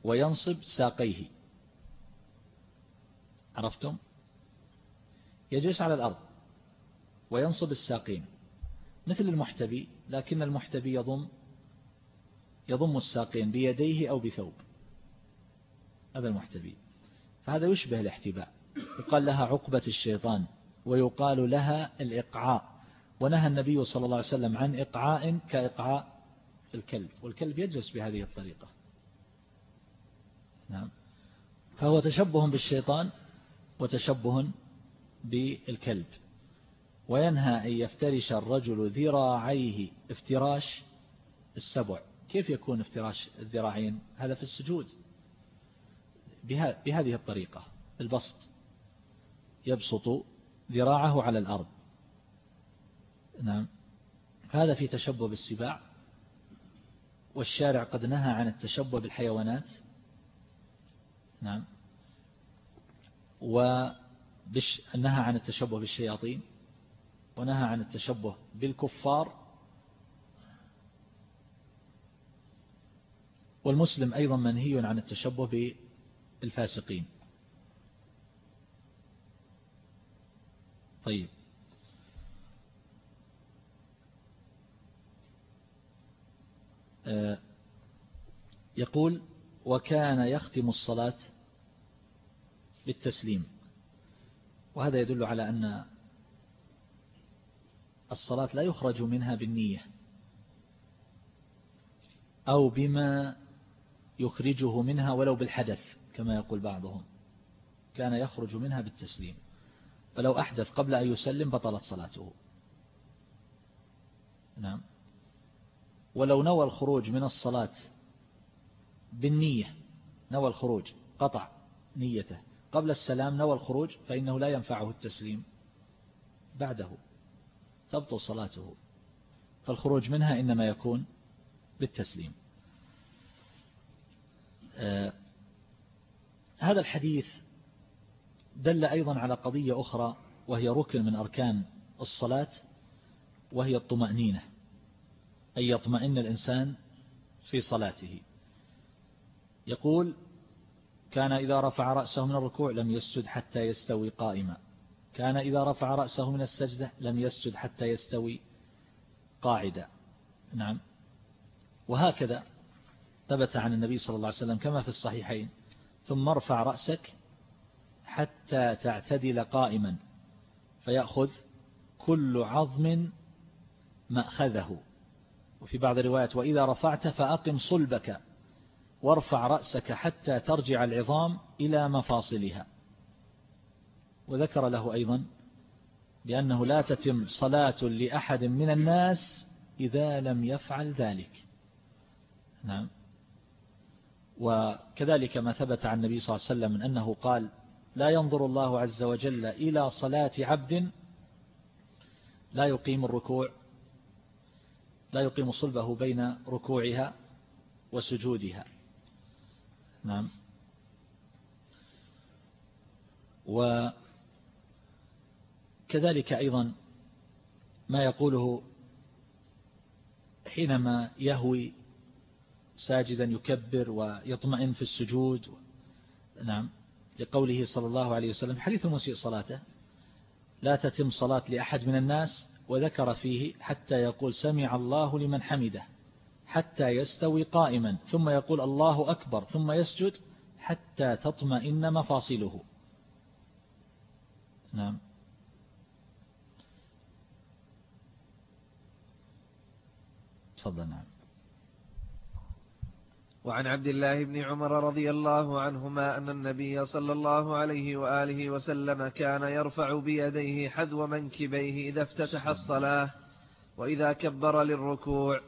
وينصب ساقيه. عرفتم؟ يجلس على الأرض وينصب الساقين. مثل المحتبي لكن المحتبي يضم يضم الساقين بيديه أو بثوب. هذا المحتبي. فهذا يشبه الاحتباء. يقال لها عقبة الشيطان ويقال لها الإقعاء. ونهى النبي صلى الله عليه وسلم عن إقعاء كإقعاء الكلب والكلب يجلس بهذه الطريقة. نعم. فهو تشبه بالشيطان وتشبه بالكلب. وينهى أن يفترش الرجل ذراعيه افتراش السبع. كيف يكون افتراش الذراعين؟ هذا في السجود. بهذه الطريقة. البسط يبسط ذراعه على الأرض. نعم. هذا في تشبه بالسباع والشارع قد نهى عن التشبه بالحيوانات. نعم. ونهى عن التشبه بالشياطين ونهى عن التشبه بالكفار. والمسلم أيضا منهي عن التشبه بالفاسقين. طيب. يقول وكان يختم الصلاة بالتسليم. وهذا يدل على أن الصلاة لا يخرج منها بالنية أو بما يخرجه منها ولو بالحدث كما يقول بعضهم. كان يخرج منها بالتسليم. فلو أحدث قبل أن يسلم بطلت صلاته. نعم. ولو نوى الخروج من الصلاة بالنية نوى الخروج قطع نيته. قبل السلام نوى الخروج فإنه لا ينفعه التسليم بعده. تبطل صلاته. فالخروج منها إنما يكون بالتسليم. آه هذا الحديث دل أيضا على قضية أخرى وهي ركن من أركان الصلاة وهي الطمأنينة. أن يطمئن الإنسان في صلاته. يقول كان إذا رفع رأسه من الركوع لم يسجد حتى يستوي قائما. كان إذا رفع رأسه من السجدة لم يسجد حتى يستوي قاعدا. نعم. وهكذا ثبت عن النبي صلى الله عليه وسلم كما في الصحيحين ثم ارفع رأسك حتى تعتدل قائما فيأخذ كل عظم مأخذه. وفي بعض الروايات وإذا رفعت فأقم صلبك وارفع رأسك حتى ترجع العظام إلى مفاصلها. وذكر له أيضا بأنه لا تتم صلاة لأحد من الناس إذا لم يفعل ذلك. نعم. وكذلك ما ثبت عن النبي صلى الله عليه وسلم من أنه قال لا ينظر الله عز وجل إلى صلاة عبد لا يقيم الركوع لا يقيم صلبه بين ركوعها وسجودها. نعم. وكذلك أيضا ما يقوله حينما يهوي ساجدا يكبر ويطمئن في السجود نعم لقوله صلى الله عليه وسلم حديث المسيء صلاته لا تتم صلاة لأحد من الناس وذكر فيه حتى يقول سمع الله لمن حمده حتى يستوي قائما ثم يقول الله أكبر ثم يسجد حتى تطمئن مفاصله. نعم. تفضل نعم. وعن عبد الله بن عمر رضي الله عنهما أن النبي صلى الله عليه وآله وسلم كان يرفع بيديه حذو منكبيه إذا افتتح الصلاة وإذا كبر للركوع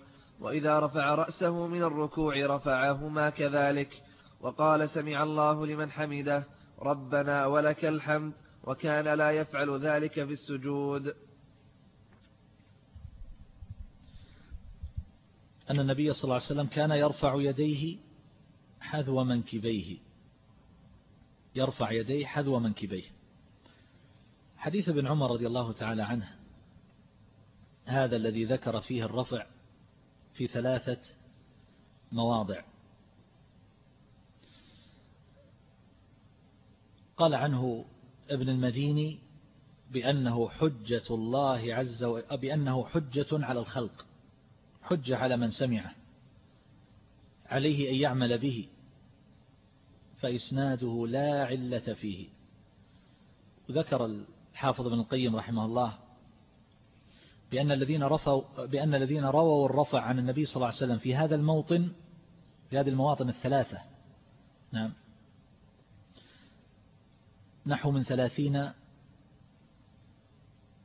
وإذا رفع رأسه من الركوع رفعهما كذلك وقال سمع الله لمن حمده ربنا ولك الحمد وكان لا يفعل ذلك في السجود أن النبي صلى الله عليه وسلم كان يرفع يديه حذو منكبيه. يرفع يديه حذو منكبيه. حديث ابن عمر رضي الله تعالى عنه. هذا الذي ذكر فيه الرفع في ثلاثة مواضع. قال عنه ابن المديني بأنه حجة الله عز وجل بأنه حجة على الخلق. حجة على من سمعه. عليه أن يعمل به. فإسناده لا علة فيه. وذكر الحافظ بن القيم رحمه الله بأن الذين رفوا بأن الذين رووا الرفع عن النبي صلى الله عليه وسلم في هذا الموطن في هذه المواطن الثلاثة. نعم. نحو من ثلاثين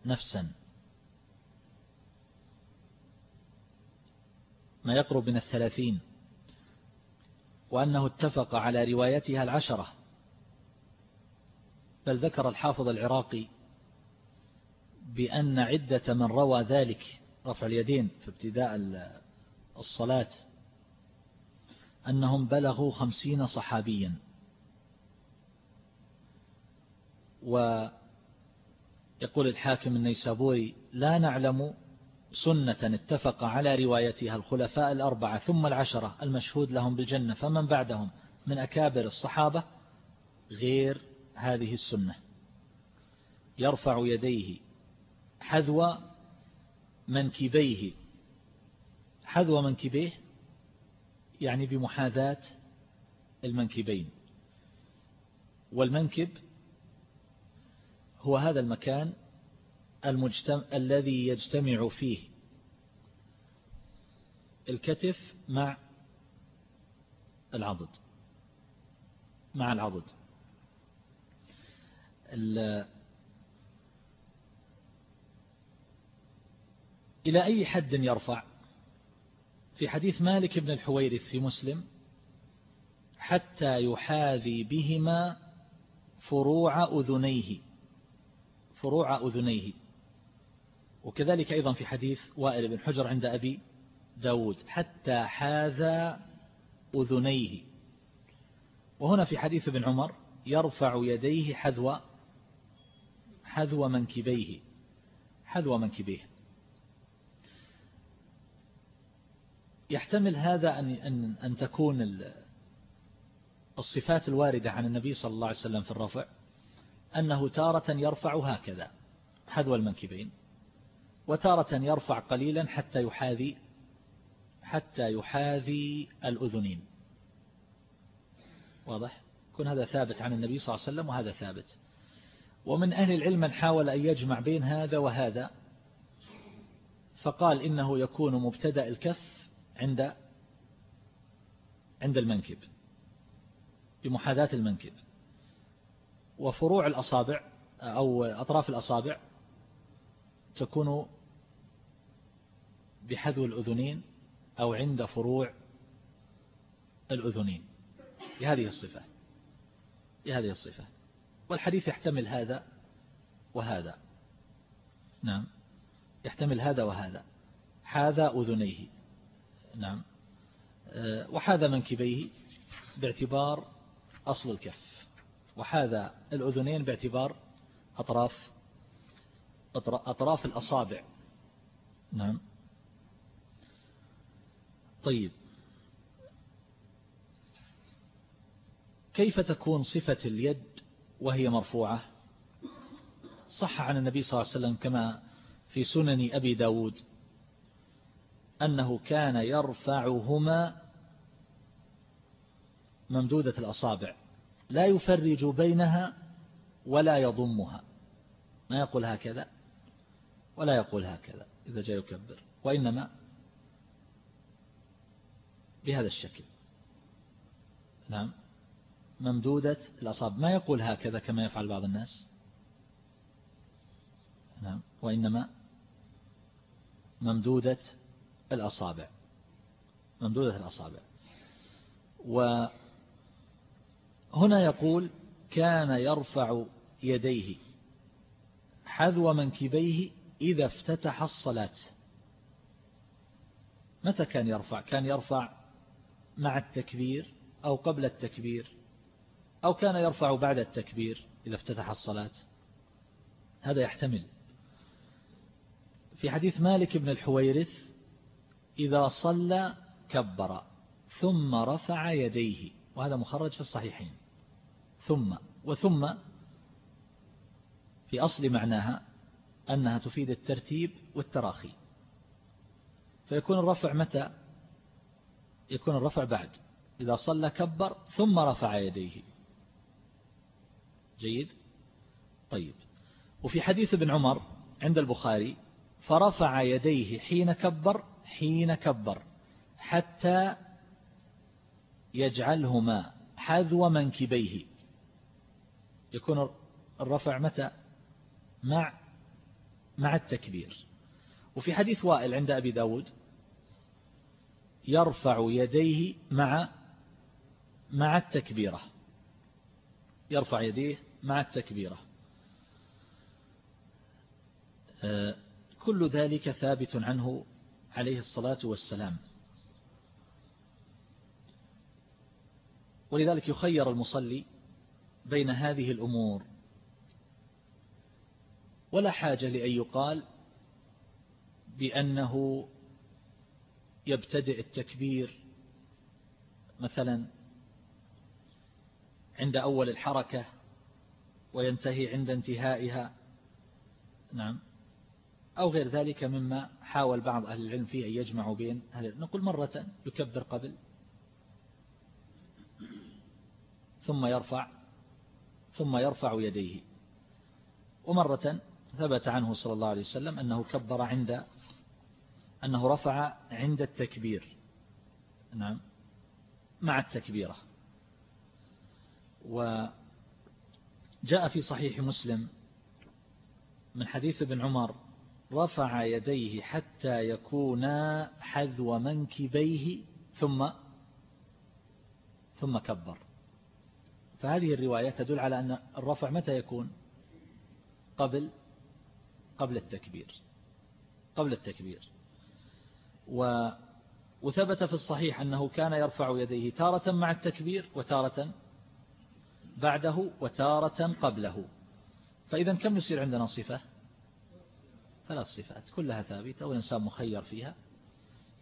نفسا. ما يقرب من الثلاثين وأنه اتفق على روايتها العشرة. بل ذكر الحافظ العراقي بأن عدة من روى ذلك رفع اليدين في ابتداء الصلاة أنهم بلغوا خمسين صحابيا. ويقول الحاكم النيسابوري لا نعلم سنة اتفق على روايتها الخلفاء الأربعة ثم العشرة المشهود لهم بالجنة فمن بعدهم؟ من أكابر الصحابة؟ غير هذه السنة. يرفع يديه حذو منكبيه. حذو منكبيه يعني بمحاذاة المنكبين. والمنكب هو هذا المكان المجتمع الذي يجتمع فيه. الكتف مع العضد. مع العضد. إلى أي حد يرفع؟ في حديث مالك بن الحويرث في مسلم حتى يحاذي بهما فروع أذنيه. فروع أذنيه. وكذلك أيضا في حديث وائل بن حجر عند أبي داود حتى حاذى أذنيه. وهنا في حديث ابن عمر يرفع يديه حذو حذو منكبيه حذو منكبيه. يحتمل هذا أن أن أن تكون الصفات الواردة عن النبي صلى الله عليه وسلم في الرفع أنه تارة يرفع هكذا حذو المنكبين. وتارة يرفع قليلا حتى يحاذي حتى يحاذي الأذنين. واضح؟ يكون هذا ثابت عن النبي صلى الله عليه وسلم وهذا ثابت. ومن أهل العلم من حاول أن يجمع بين هذا وهذا فقال إنه يكون مبتدأ الكف عند عند المنكب بمحاذاة المنكب. وفروع الأصابع أو أطراف الأصابع تكون بحذو الأذنين أو عند فروع الأذنين. بهذه الصفة. بهذه الصفة. والحديث يحتمل هذا وهذا. نعم. يحتمل هذا وهذا. حاذا أذنيه. نعم. آه، وحاذا منكبيه باعتبار أصل الكف. وحاذا الأذنين باعتبار أطراف أطراف الأصابع. نعم. طيب. كيف تكون صفة اليد وهي مرفوعة؟ صح عن النبي صلى الله عليه وسلم كما في سنن أبي داود أنه كان يرفعهما ممدودة الأصابع لا يفرج بينها ولا يضمها. ما يقول هكذا؟ ولا يقول هكذا إذا جاء يكبر. وإنما بهذا الشكل. نعم. ممدودة الأصابع. ما يقول هكذا كما يفعل بعض الناس؟ نعم. وإنما ممدودة الأصابع. ممدودة الأصابع. وهنا يقول كان يرفع يديه. حذو منكبيه إذا افتتح الصلاة. متى كان يرفع؟ كان يرفع مع التكبير أو قبل التكبير أو كان يرفع بعد التكبير إذا افتتح الصلاة. هذا يحتمل. في حديث مالك بن الحويرث إذا صلى كبر ثم رفع يديه وهذا مخرج في الصحيحين. ثم وثم في أصل معناها أنها تفيد الترتيب والتراخي. فيكون الرفع متى؟ يكون الرفع بعد. إذا صلى كبر ثم رفع يديه. جيد؟ طيب. وفي حديث ابن عمر عند البخاري فرفع يديه حين كبر حين كبر حتى يجعلهما حذو منكبيه. يكون الرفع متى؟ مع مع التكبير. وفي حديث وائل عند أبي داود يرفع يديه مع مع التكبيرة. يرفع يديه مع التكبيرة. آه، كل ذلك ثابت عنه عليه الصلاة والسلام. ولذلك يخير المصلي بين هذه الأمور. ولا حاجة لأن يقال بأنه يبتدئ التكبير مثلا عند أول الحركة وينتهي عند انتهائها نعم أو غير ذلك مما حاول بعض أهل العلم فيه أن يجمعوا بين نقول مرة يكبر قبل ثم يرفع ثم يرفع يديه. ومرة ثبت عنه صلى الله عليه وسلم أنه كبر عند أنه رفع عند التكبير. نعم. مع التكبيرة. وجاء في صحيح مسلم من حديث ابن عمر رفع يديه حتى يكونا حذو منكبيه ثم ثم كبر. فهذه الرواية تدل على أن الرفع متى يكون؟ قبل قبل التكبير. قبل التكبير. و وثبت في الصحيح أنه كان يرفع يديه تارة مع التكبير وتارة بعده وتارة قبله. فإذا كم يصير عندنا صفة؟ ثلاث صفات كلها ثابتة والإنسان مخير فيها.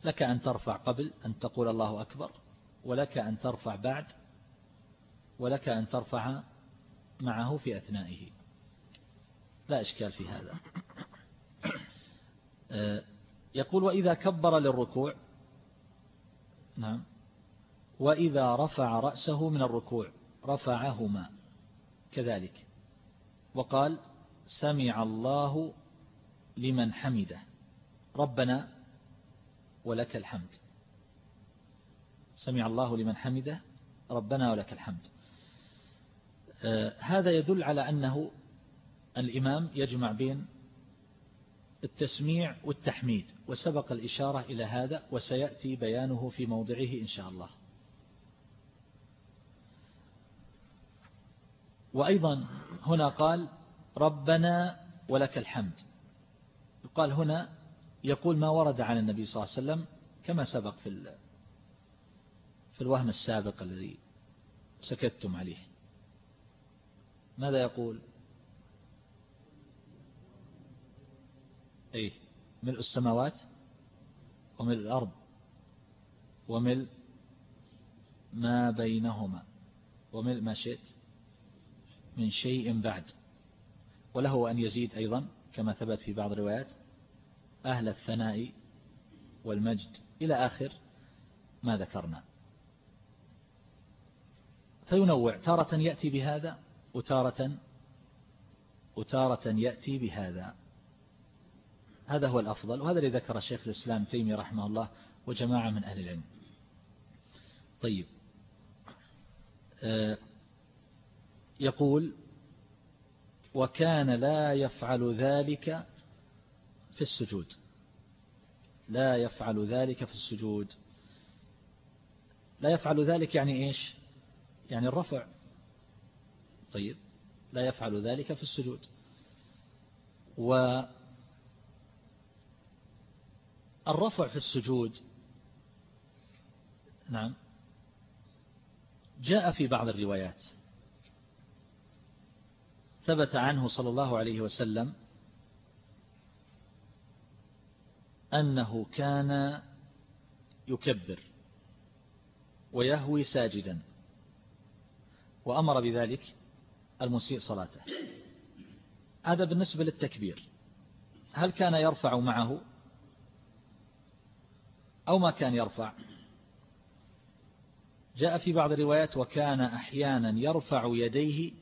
لك أن ترفع قبل أن تقول الله أكبر ولك أن ترفع بعد ولك أن ترفع معه في أثنائه. لا إشكال في هذا. *clears throat* آه، يقول وإذا كبر للركوع نعم. وإذا رفع رأسه من الركوع رفعهما كذلك. وقال سمع الله لمن حمده ربنا ولك الحمد. سمع الله لمن حمده ربنا ولك الحمد. آه، هذا يدل على أنه الإمام يجمع بين التسميع والتحميد وسبق الإشارة إلى هذا وسيأتي بيانه في موضعه إن شاء الله. وأيضا هنا قال ربنا ولك الحمد. يقال هنا يقول ما ورد عن النبي صلى الله عليه وسلم كما سبق في في الوهم السابق الذي سكتتم عليه. ماذا يقول؟ أي ملء السماوات وملء الأرض وملء ما بينهما وملء ما شئت من شيء بعد. وله أن يزيد أيضا كما ثبت في بعض الروايات أهل الثناء والمجد. إلى آخر ما ذكرنا. فينوع. تارة يأتي بهذا وتارة وتارة يأتي بهذا. هذا هو الأفضل وهذا الذي ذكر الشيخ الإسلام تيمي رحمه الله وجماعة من أهل العلم. طيب. آه، يقول وكان لا يفعل ذلك في السجود. لا يفعل ذلك في السجود. لا يفعل ذلك يعني إيش؟ يعني الرفع. طيب. لا يفعل ذلك في السجود. والرفع في السجود. نعم. جاء في بعض الروايات. ثبت عنه صلى الله عليه وسلم أنه كان يكبر ويهوي ساجدا وأمر بذلك المسيء صلاته. هذا بالنسبة للتكبير. هل كان يرفع معه؟ أو ما كان يرفع. جاء في بعض الروايات وكان أحيانا يرفع يديه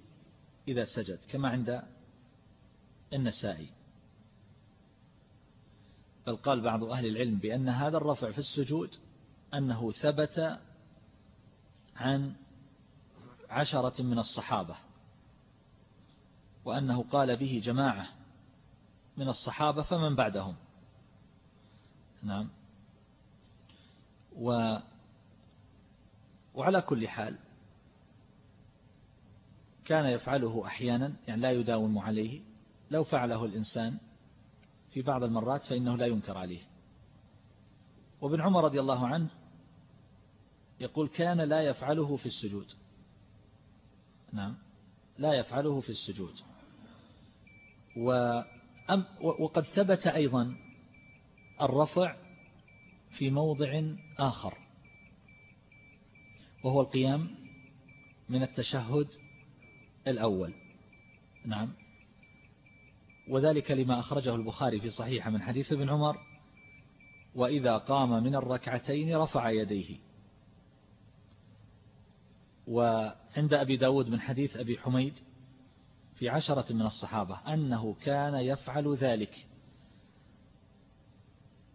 إذا سجد كما عند النسائي. بل قال بعض أهل العلم بأن هذا الرفع في السجود أنه ثبت عن عشرة من الصحابة وأنه قال به جماعة من الصحابة فمن بعدهم. نعم. و وعلى كل حال كان يفعله أحيانا يعني لا يداوم عليه. لو فعله الإنسان في بعض المرات فإنه لا ينكر عليه. وابن عمر رضي الله عنه يقول كان لا يفعله في السجود. نعم لا يفعله في السجود. وقد ثبت أيضا الرفع في موضع آخر وهو القيام من التشهد الأول. نعم. وذلك لما أخرجه البخاري في صحيح من حديث ابن عمر وإذا قام من الركعتين رفع يديه. وعند أبي داود من حديث أبي حميد في عشرة من الصحابة أنه كان يفعل ذلك.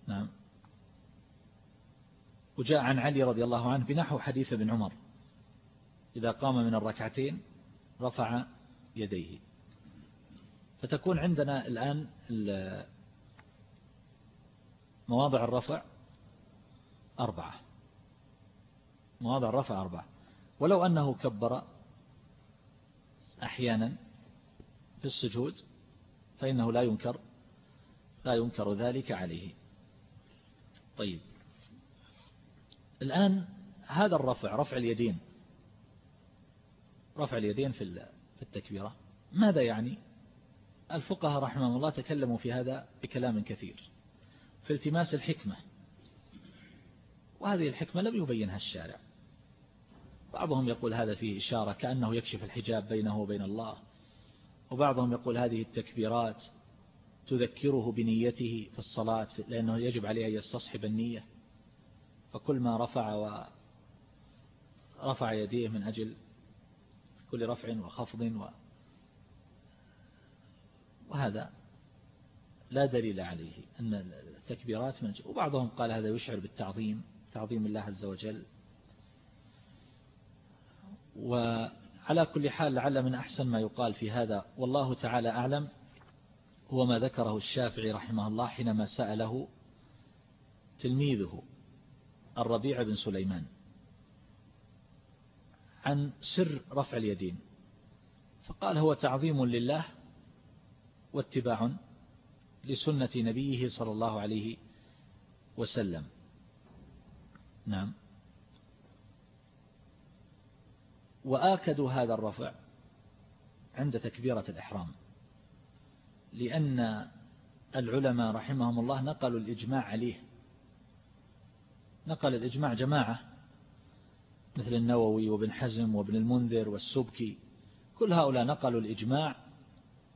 نعم. وجاء عن علي رضي الله عنه بنحو حديث ابن عمر. إذا قام من الركعتين رفع يديه. فتكون عندنا الآن مواضع الرفع أربعة. مواضع الرفع أربعة. ولو أنه كبر أحيانا في السجود فإنه لا ينكر لا ينكر ذلك عليه. طيب. الآن هذا الرفع رفع اليدين. رفع اليدين في التكبيرة. ماذا يعني؟ الفقهاء رحمهم الله تكلموا في هذا بكلام كثير. في التماس الحكمة. وهذه الحكمة لم يبينها الشارع. بعضهم يقول هذا فيه إشارة كأنه يكشف الحجاب بينه وبين الله. وبعضهم يقول هذه التكبيرات تذكره بنيته في الصلاة لأنه يجب عليه أن يستصحب النية. فكل ما رفع ورفع يديه من أجل كل رفع وخفض و وهذا لا دليل عليه أن التكبيرات من وبعضهم قال هذا يشعر بالتعظيم تعظيم الله عز وجل. وعلى كل حال لعل من أحسن ما يقال في هذا والله تعالى أعلم هو ما ذكره الشافعي رحمه الله حينما سأله تلميذه الربيع بن سليمان عن سر رفع اليدين فقال هو تعظيم لله واتباع لسنة نبيه صلى الله عليه وسلم. نعم. وآكدوا هذا الرفع عند تكبيرة الإحرام لأن العلماء رحمهم الله نقلوا الإجماع عليه نقل الإجماع جماعة مثل النووي وابن حزم وابن المنذر والسبكي كل هؤلاء نقلوا الإجماع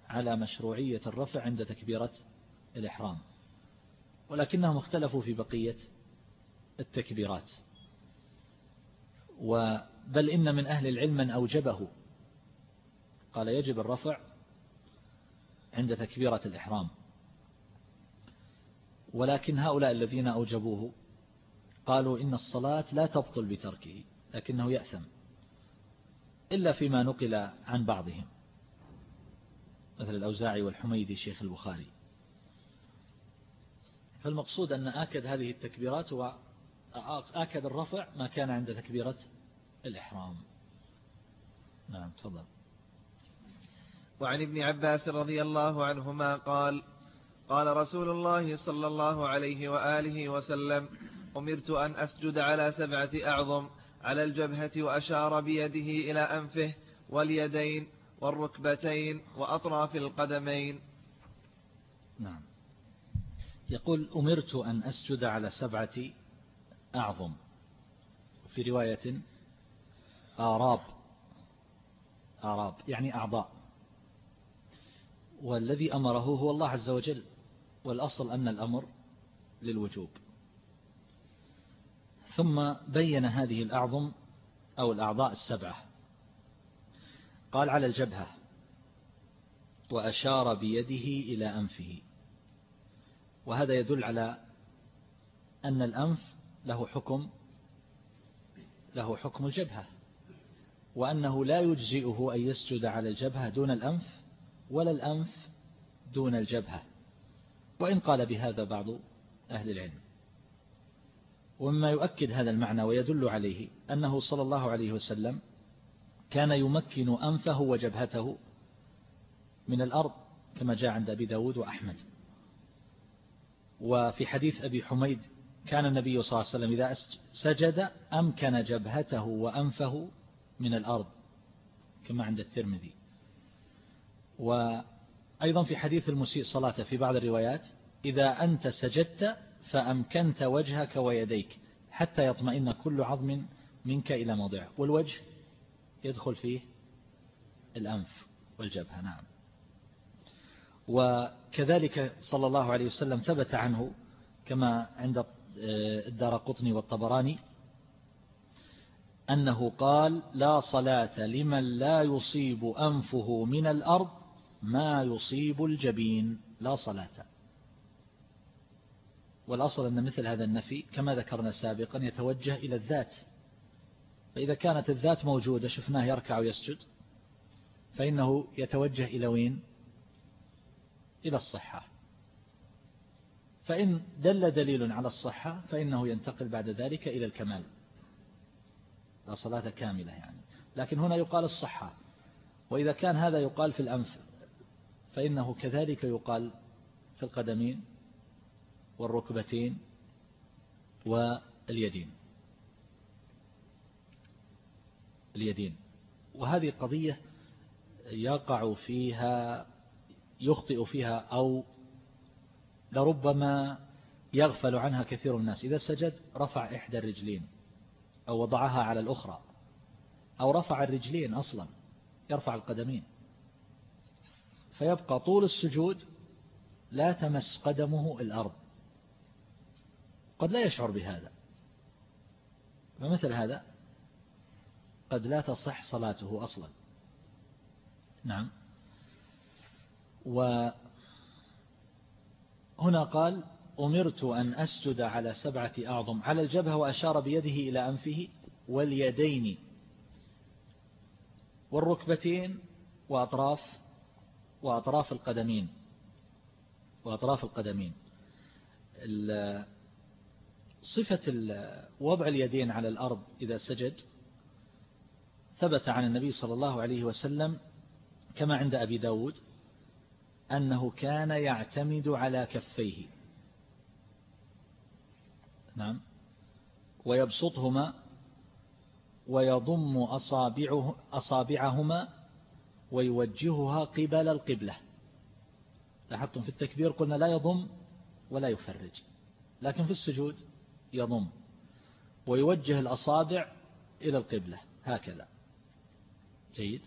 على مشروعية الرفع عند تكبيرة الإحرام ولكنهم اختلفوا في بقية التكبيرات. بل إن من أهل العلم من أوجبه قال يجب الرفع عند تكبيرة الإحرام. ولكن هؤلاء الذين أوجبوه قالوا إن الصلاة لا تبطل بتركه لكنه يأثم إلا فيما نقل عن بعضهم مثل الأوزاعي والحميدي شيخ البخاري. فالمقصود أن آكد هذه التكبيرات وآكد الرفع ما كان عند تكبيرة الإحرام. نعم تفضل. وعن ابن عباس رضي الله عنهما قال قال رسول الله صلى الله عليه وآله وسلم أمرت أن أسجد على سبعة أعظم على الجبهة وأشار بيده إلى أنفه واليدين والركبتين وأطراف القدمين. نعم. يقول أمرت أن أسجد على سبعة أعظم. في رواية آراب آراب يعني أعضاء. والذي أمره هو الله عز وجل. والأصل أن الأمر للوجوب. ثم بين هذه الأعظم أو الأعضاء السبعة. قال على الجبهة وأشار بيده إلى أنفه. وهذا يدل على أن الأنف له حكم له حكم الجبهة وأنه لا يجزئه أن يسجد على الجبهة دون الأنف ولا الأنف دون الجبهة. وإن قال بهذا بعض أهل العلم. ومما يؤكد هذا المعنى ويدل عليه أنه صلى الله عليه وسلم كان يمكن أنفه وجبهته من الأرض كما جاء عند أبي داود وأحمد. وفي حديث أبي حميد كان النبي صلى الله عليه وسلم إذا سجد أمكن جبهته وأنفه من الأرض كما عند الترمذي. وأيضا في حديث المسيء صلاته في بعض الروايات إذا أنت سجدت فأمكنت وجهك ويديك حتى يطمئن كل عظم منك إلى موضعه. والوجه يدخل فيه الأنف والجبهة. نعم. وكذلك صلى الله عليه وسلم ثبت عنه كما عند الدار قطني والطبراني أنه قال لا صلاة لمن لا يصيب أنفه من الأرض ما يصيب الجبين. لا صلاة. والأصل أن مثل هذا النفي كما ذكرنا سابقا يتوجه إلى الذات. فإذا كانت الذات موجودة شفناه يركع ويسجد فإنه يتوجه إلى وين؟ إلى الصحة. فإن دل دليل على الصحة فإنه ينتقل بعد ذلك إلى الكمال. لا صلاة كاملة يعني. لكن هنا يقال الصحة. وإذا كان هذا يقال في الأنف فإنه كذلك يقال في القدمين. والركبتين واليدين. اليدين. وهذه قضية يقع فيها يخطئ فيها أو لربما يغفل عنها كثير من الناس. إذا سجد رفع إحدى الرجلين أو وضعها على الأخرى أو رفع الرجلين أصلا يرفع القدمين. فيبقى طول السجود لا تمس قدمه الأرض. قد لا يشعر بهذا. فمثل هذا قد لا تصح صلاته أصلا. نعم. وهنا قال أمرت أن أسجد على سبعة أعظم. على الجبهة وأشار بيده إلى أنفه واليدين. والركبتين وأطراف وأطراف القدمين. وأطراف القدمين. صفة وضع اليدين على الأرض إذا سجد ثبت عن النبي صلى الله عليه وسلم كما عند أبي داود أنه كان يعتمد على كفيه. نعم. ويبسطهما ويضم أصابعه أصابعهما ويوجهها قبل القبلة. لاحظتم في التكبير قلنا لا يضم ولا يفرج. لكن في السجود يضم ويوجه الأصابع إلى القبلة هكذا. جيد؟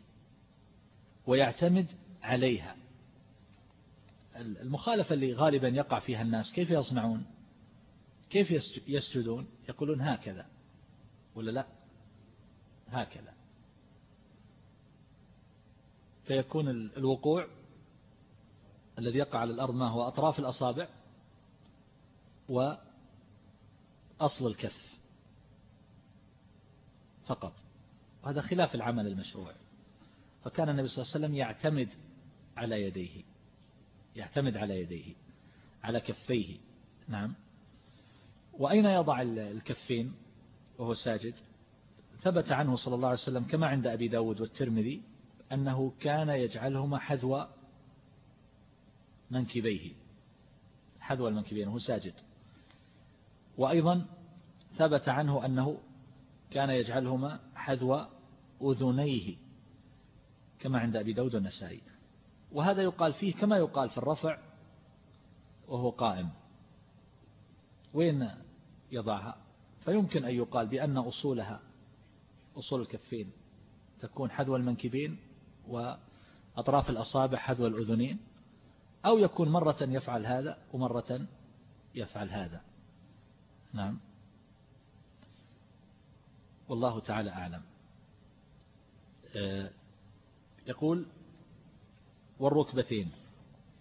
ويعتمد عليها. المخالفة اللي غالبا يقع فيها الناس كيف يصنعون؟ كيف يسجدون؟ يقولون هكذا. ولا لا؟ هكذا. فيكون الوقوع الذي يقع على الأرض ما هو؟ أطراف الأصابع وأصل الكف فقط. وهذا خلاف العمل المشروع. فكان النبي صلى الله عليه وسلم يعتمد على يديه يعتمد على يديه على كفيه. نعم. وأين يضع الكفين وهو ساجد؟ ثبت عنه صلى الله عليه وسلم كما عند أبي داود والترمذي أنه كان يجعلهما حذو منكبيه حذو المنكبين وهو ساجد. وأيضا ثبت عنه أنه كان يجعلهما حذو أذنيه كما عند أبي داود والنسائي. وهذا يقال فيه كما يقال في الرفع وهو قائم. وين يضعها؟ فيمكن أن يقال بأن أصولها أصول الكفين تكون حذو المنكبين وأطراف الأصابع حذو الأذنين أو يكون مرة يفعل هذا ومرة يفعل هذا. نعم. والله تعالى أعلم. آه، يقول والركبتين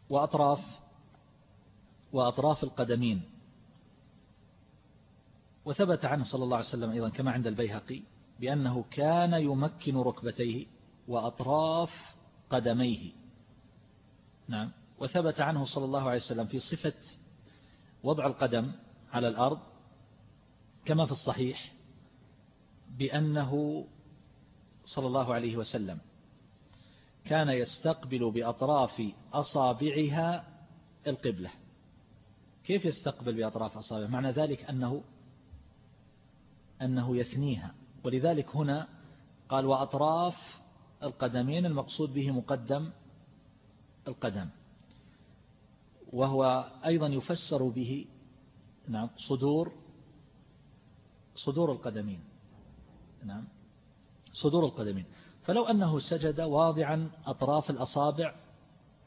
وأطراف وأطراف القدمين. وثبت عنه صلى الله عليه وسلم أيضا كما عند البيهقي بأنه كان يمكن ركبتيه وأطراف قدميه. نعم. وثبت عنه صلى الله عليه وسلم في صفة وضع القدم على الأرض كما في الصحيح بأنه صلى الله عليه وسلم كان يستقبل بأطراف أصابعها القبلة. كيف يستقبل بأطراف أصابعه معنى ذلك أنه أنه يثنيها. ولذلك هنا قال وأطراف القدمين المقصود به مقدم القدم. وهو أيضا يفسر به نعم صدور صدور القدمين. نعم. صدور القدمين. فلو أنه سجد واضعا أطراف الأصابع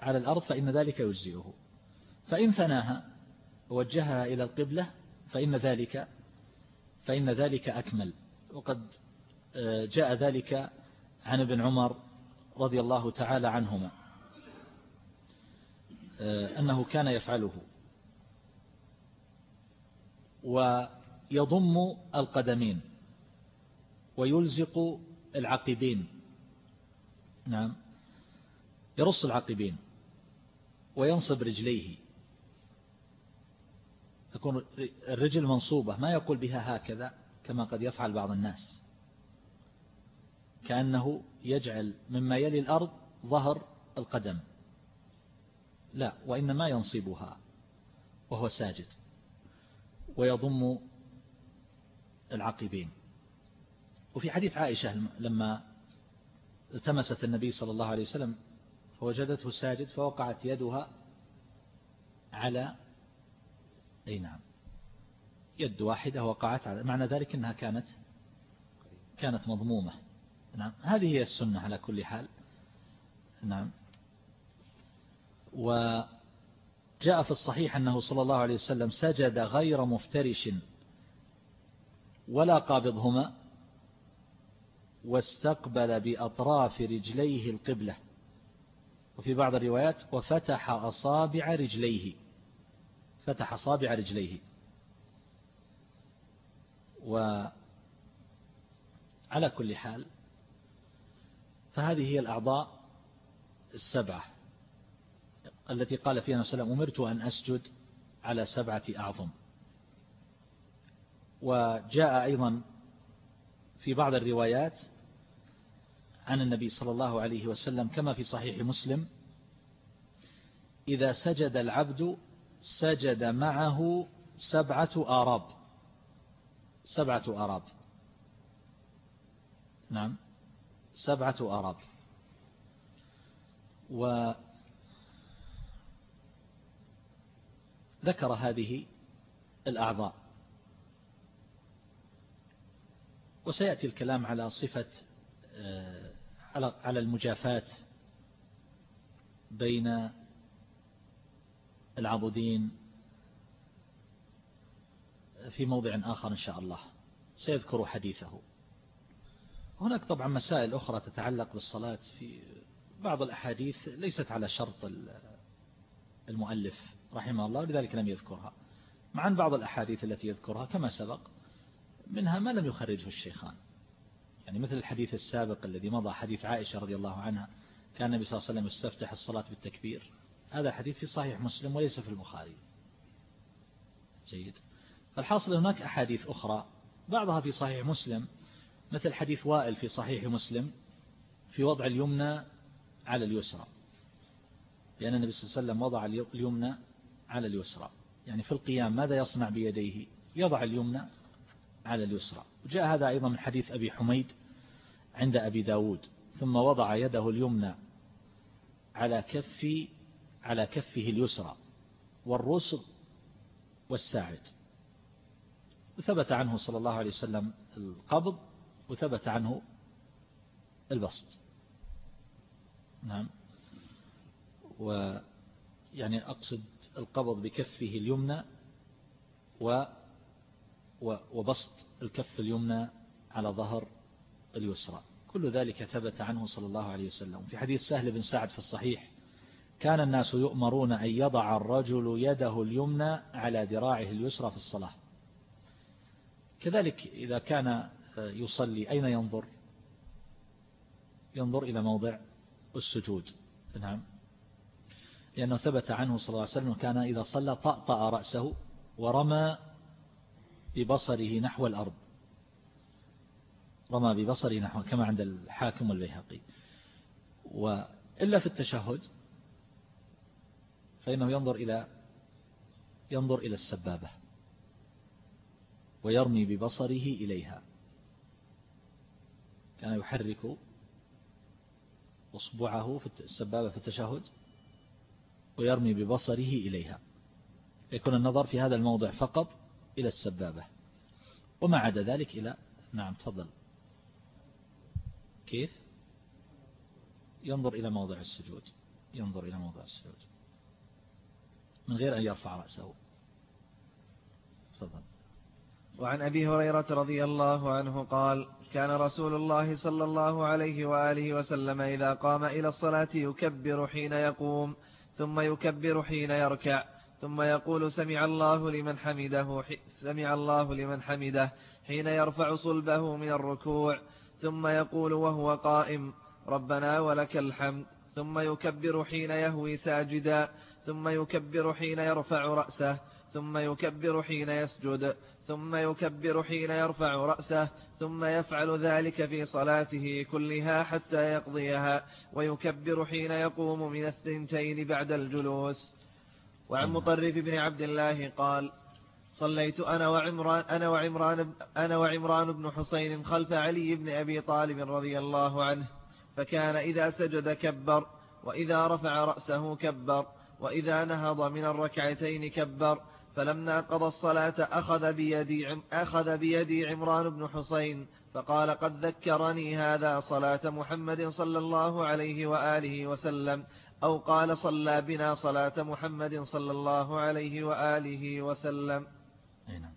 على الأرض فإن ذلك يجزئه. فإن ثناها ووجهها إلى القبلة فإن ذلك فإن ذلك أكمل. وقد آه، جاء ذلك عن ابن عمر رضي الله تعالى عنهما آه، أنه كان يفعله. ويضم القدمين ويلزق العقبين. نعم. يرص العقبين وينصب رجليه. تكون الرجل منصوبة ما يقول بها هكذا كما قد يفعل بعض الناس. كأنه يجعل مما يلي الأرض ظهر القدم. لا وإنما ينصبها وهو ساجد. ويضم العقبين وفي حديث عائشة لما التمست النبي صلى الله عليه وسلم فوجدته ساجد فوقعت يدها على أي نعم يد واحدة وقعت على معنى ذلك أنها كانت كانت مضمومة. نعم هذه هي السنة على كل حال. نعم. وجاء في الصحيح أنه صلى الله عليه وسلم سجد غير مفترش. ولا قابضهما واستقبل بأطراف رجليه القبلة. وفي بعض الروايات وفتح أصابع رجليه فتح أصابع رجليه. وعلى كل حال فهذه هي الأعضاء السبعة التي قال فيها وسلم أمرت أن أسجد على سبعة أعظم. وجاء أيضا في بعض الروايات عن النبي صلى الله عليه وسلم كما في صحيح مسلم إذا سجد العبد سجد معه سبعة آراب. سبعة آراب. نعم. سبعة آراب. وذكر هذه الأعضاء. وسيأتي الكلام على صفة آه، على المجافات بين العضدين في موضع آخر إن شاء الله. سيذكر حديثه. هناك طبعا مسائل أخرى تتعلق بالصلاة في بعض الأحاديث ليست على شرط المؤلف رحمه الله لذلك لم يذكرها. مع أن بعض الأحاديث التي يذكرها كما سبق منها ما لم يخرجه الشيخان. يعني مثل الحديث السابق الذي مضى حديث عائشة رضي الله عنها كان النبي صلى الله عليه وسلم يستفتح الصلاة بالتكبير. هذا حديث في صحيح مسلم وليس في البخاري. جيد. فالحاصل هناك أحاديث أخرى بعضها في صحيح مسلم مثل حديث وائل في صحيح مسلم في وضع اليمنى على اليسرى. لأن النبي صلى الله عليه وسلم وضع اليمنى على اليسرى. يعني في القيام ماذا يصنع بيديه؟ يضع اليمنى على اليسرى. وجاء هذا أيضا من حديث أبي حميد عند أبي داود. ثم وضع يده اليمنى على كف على كفه اليسرى والرسغ والساعد. وثبت عنه صلى الله عليه وسلم القبض وثبت عنه البسط. نعم. ويعني أقصد القبض بكفه اليمنى و وبسط الكف اليمنى على ظهر اليسرى. كل ذلك ثبت عنه صلى الله عليه وسلم. في حديث سهل بن سعد في الصحيح كان الناس يؤمرون أن يضع الرجل يده اليمنى على ذراعه اليسرى في الصلاة. كذلك إذا كان يصلي أين ينظر؟ ينظر إلى موضع السجود. نعم. لأنه ثبت عنه صلى الله عليه وسلم كان إذا صلى طأطأ رأسه ورمى ببصره نحو الأرض. رمى ببصره نحو كما عند الحاكم والبيهقي. وإلا في التشهد فإنه ينظر إلى ينظر إلى السبابة ويرمي ببصره إليها. كان يحرك أصبعه في السبابة في التشهد ويرمي ببصره إليها. يكون النظر في هذا الموضع فقط إلى السبابة. وما عدا ذلك إلى نعم تفضل. كيف؟ ينظر إلى موضع السجود. ينظر إلى موضع السجود. من غير أن يرفع رأسه. تفضل. وعن أبي هريرة رضي الله عنه قال كان رسول الله صلى الله عليه وآله وسلم إذا قام إلى الصلاة يكبر حين يقوم ثم يكبر حين يركع ثم يقول سمع الله لمن حمده سمع الله لمن حمده حين يرفع صلبه من الركوع ثم يقول وهو قائم ربنا ولك الحمد ثم يكبر حين يهوي ساجدا ثم يكبر حين يرفع رأسه ثم يكبر حين يسجد ثم يكبر حين يرفع رأسه ثم يفعل ذلك في صلاته كلها حتى يقضيها ويكبر حين يقوم من الثنتين بعد الجلوس. وعن مطرف بن عبد الله قال صليت أنا وعمران, أنا وعمران, أنا وعمران بن حسين خلف علي بن أبي طالب رضي الله عنه فكان إذا سجد كبر وإذا رفع رأسه كبر وإذا نهض من الركعتين كبر فلما قضى الصلاة أخذ بيدي, أخذ بيدي عمران بن حسين فقال قد ذكرني هذا صلاة محمد صلى الله عليه وآله وسلم أو قال صلى بنا صلاة محمد صلى الله عليه وآله وسلم. نعم.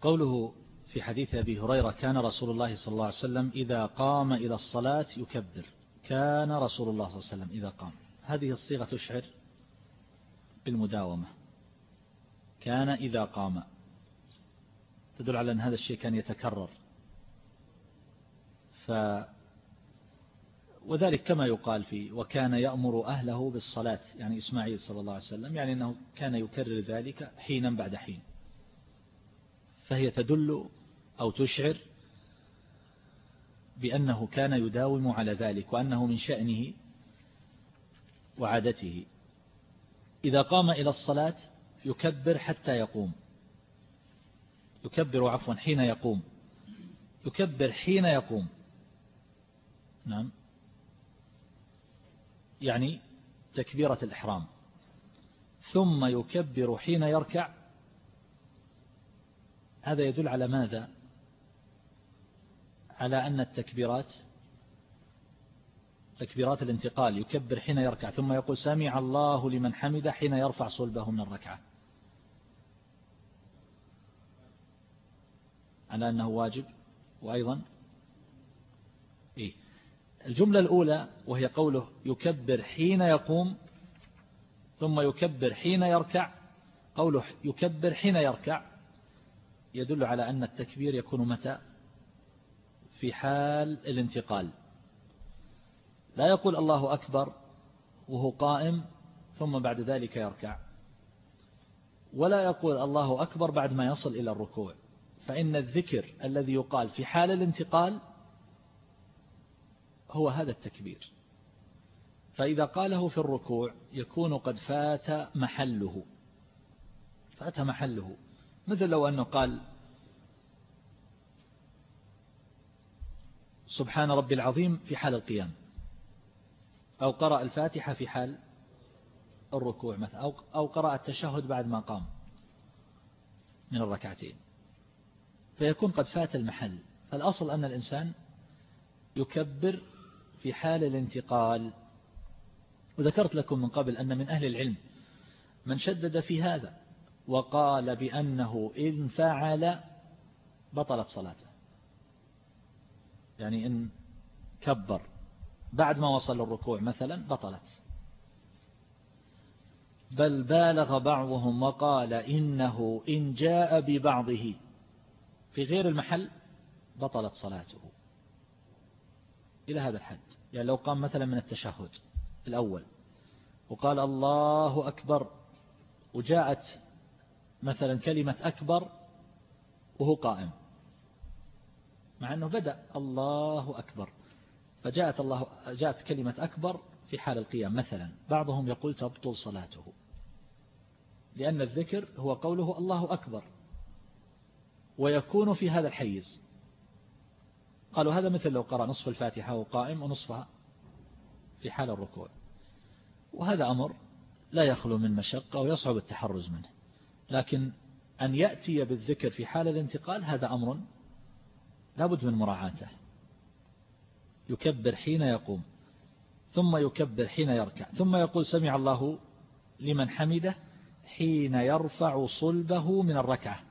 قوله في حديث أبي هريرة كان رسول الله صلى الله عليه وسلم إذا قام إلى الصلاة يكبر. كان رسول الله صلى الله عليه وسلم إذا قام. هذه الصيغة تشعر بالمداومة. كان إذا قام. تدل على أن هذا الشيء كان يتكرر. ف وذلك كما يقال في وكان يأمر أهله بالصلاة يعني إسماعيل صلى الله عليه وسلم يعني أنه كان يكرر ذلك حينا بعد حين. فهي تدل أو تشعر بأنه كان يداوم على ذلك وأنه من شأنه وعادته. إذا قام إلى الصلاة يكبر حتى يقوم. يكبر عفوا حين يقوم. يكبر حين يقوم. نعم. يعني تكبيرة الإحرام. ثم يكبر حين يركع. هذا يدل على ماذا؟ على أن التكبيرات تكبيرات الانتقال يكبر حين يركع ثم يقول سمع الله لمن حمد حين يرفع صلبه من الركعة. على أنه واجب وأيضا الجملة الأولى وهي قوله يكبر حين يقوم ثم يكبر حين يركع. قوله يكبر حين يركع يدل على أن التكبير يكون متى؟ في حال الانتقال. لا يقول الله أكبر وهو قائم ثم بعد ذلك يركع. ولا يقول الله أكبر بعد ما يصل إلى الركوع. فإن الذكر الذي يقال في حال الانتقال هو هذا التكبير. فإذا قاله في الركوع يكون قد فات محله. فات محله. مثل لو أنه قال سبحان ربي العظيم في حال القيام. أو قرأ الفاتحة في حال الركوع مثلا. أو أو قرأ التشهد بعد ما قام من الركعتين. فيكون قد فات المحل. فالأصل أن الإنسان يكبر في حال الانتقال. وذكرت لكم من قبل أن من أهل العلم من شدد في هذا وقال بأنه إن فعل بطلت صلاته. يعني إن كبر بعد ما وصل الركوع مثلا بطلت. بل بالغ بعضهم وقال إنه إن جاء ببعضه في غير المحل بطلت صلاته. إلى هذا الحد. يعني لو قام مثلا من التشهد الأول. وقال الله أكبر وجاءت مثلا كلمة أكبر وهو قائم. مع أنه بدأ الله أكبر. فجاءت الله جاءت كلمة أكبر في حال القيام مثلا. بعضهم يقول تبطل صلاته. لأن الذكر هو قوله الله أكبر. ويكون في هذا الحيز. قالوا هذا مثل لو قرأ نصف الفاتحة وقائم ونصفها في حال الركوع. وهذا أمر لا يخلو من مشقة ويصعب التحرز منه. لكن أن يأتي بالذكر في حال الانتقال هذا أمر لابد من مراعاته. يكبر حين يقوم ثم يكبر حين يركع ثم يقول سمع الله لمن حمده حين يرفع صلبه من الركعة.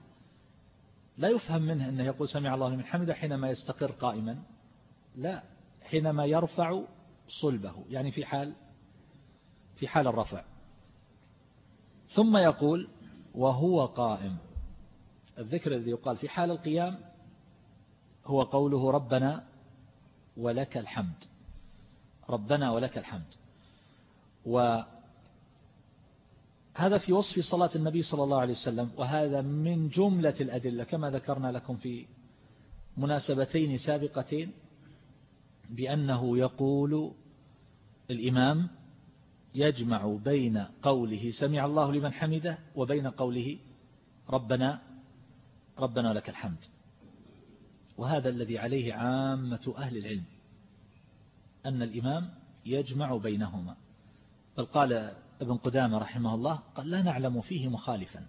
لا يفهم منه أنه يقول سمع الله لمن حمده حينما يستقر قائما. لا حينما يرفع صلبه يعني في حال في حال الرفع. ثم يقول وهو قائم. الذكر الذي يقال في حال القيام هو قوله ربنا ولك الحمد. ربنا ولك الحمد. وهذا في وصف صلاة النبي صلى الله عليه وسلم وهذا من جملة الأدلة كما ذكرنا لكم في مناسبتين سابقتين بأنه يقول الإمام يجمع بين قوله سمع الله لمن حمده وبين قوله ربنا ربنا لك الحمد. وهذا الذي عليه عامة أهل العلم أن الإمام يجمع بينهما. بل قال ابن قدامة رحمه الله قال لا نعلم فيه مخالفا.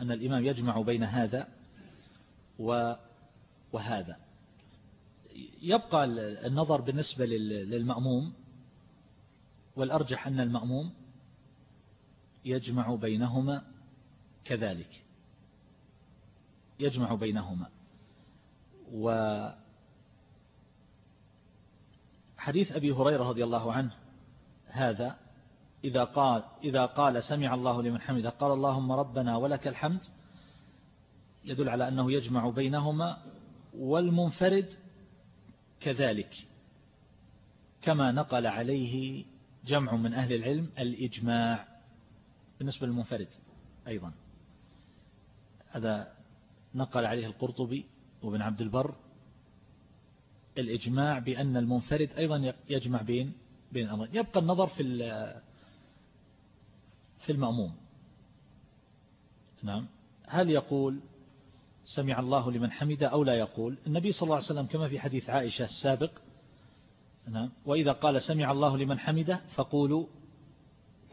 أن الإمام يجمع بين هذا وهذا. يبقى النظر بالنسبة للمأموم والأرجح أن المأموم يجمع بينهما كذلك. يجمع بينهما. وحديث أبي هريرة رضي الله عنه هذا إذا قال, إذا قال سمع الله لمن حمده قال اللهم ربنا ولك الحمد يدل على أنه يجمع بينهما والمنفرد كذلك كما نقل عليه جمع من أهل العلم الإجماع بالنسبة للمنفرد أيضا. هذا نقل عليه القرطبي وابن عبد البر الإجماع بأن المنفرد أيضا يجمع بين بين الأمرين يبقى النظر في في المأموم. نعم. هل يقول سمع الله لمن حمد أو لا يقول؟ النبي صلى الله عليه وسلم كما في حديث عائشة السابق. نعم. وإذا قال سمع الله لمن حمده فقولوا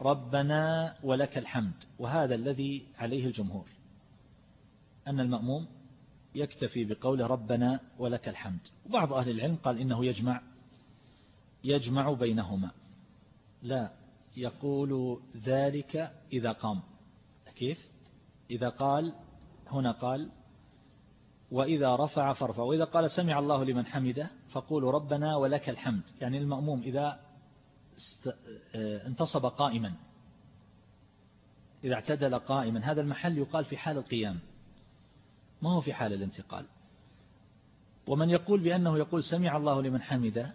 ربنا ولك الحمد. وهذا الذي عليه الجمهور. أن المأموم يكتفي بقوله ربنا ولك الحمد. وبعض أهل العلم قال إنه يجمع يجمع بينهما. لا. يقول ذلك إذا قام. كيف؟ إذا قال هنا قال وإذا رفع فارفع. وإذا قال سمع الله لمن حمده فقولوا ربنا ولك الحمد. يعني المأموم إذا آه، انتصب قائما. إذا اعتدل قائما. هذا المحل يقال في حال القيام. ما هو في حال الانتقال. ومن يقول بأنه يقول سمع الله لمن حمده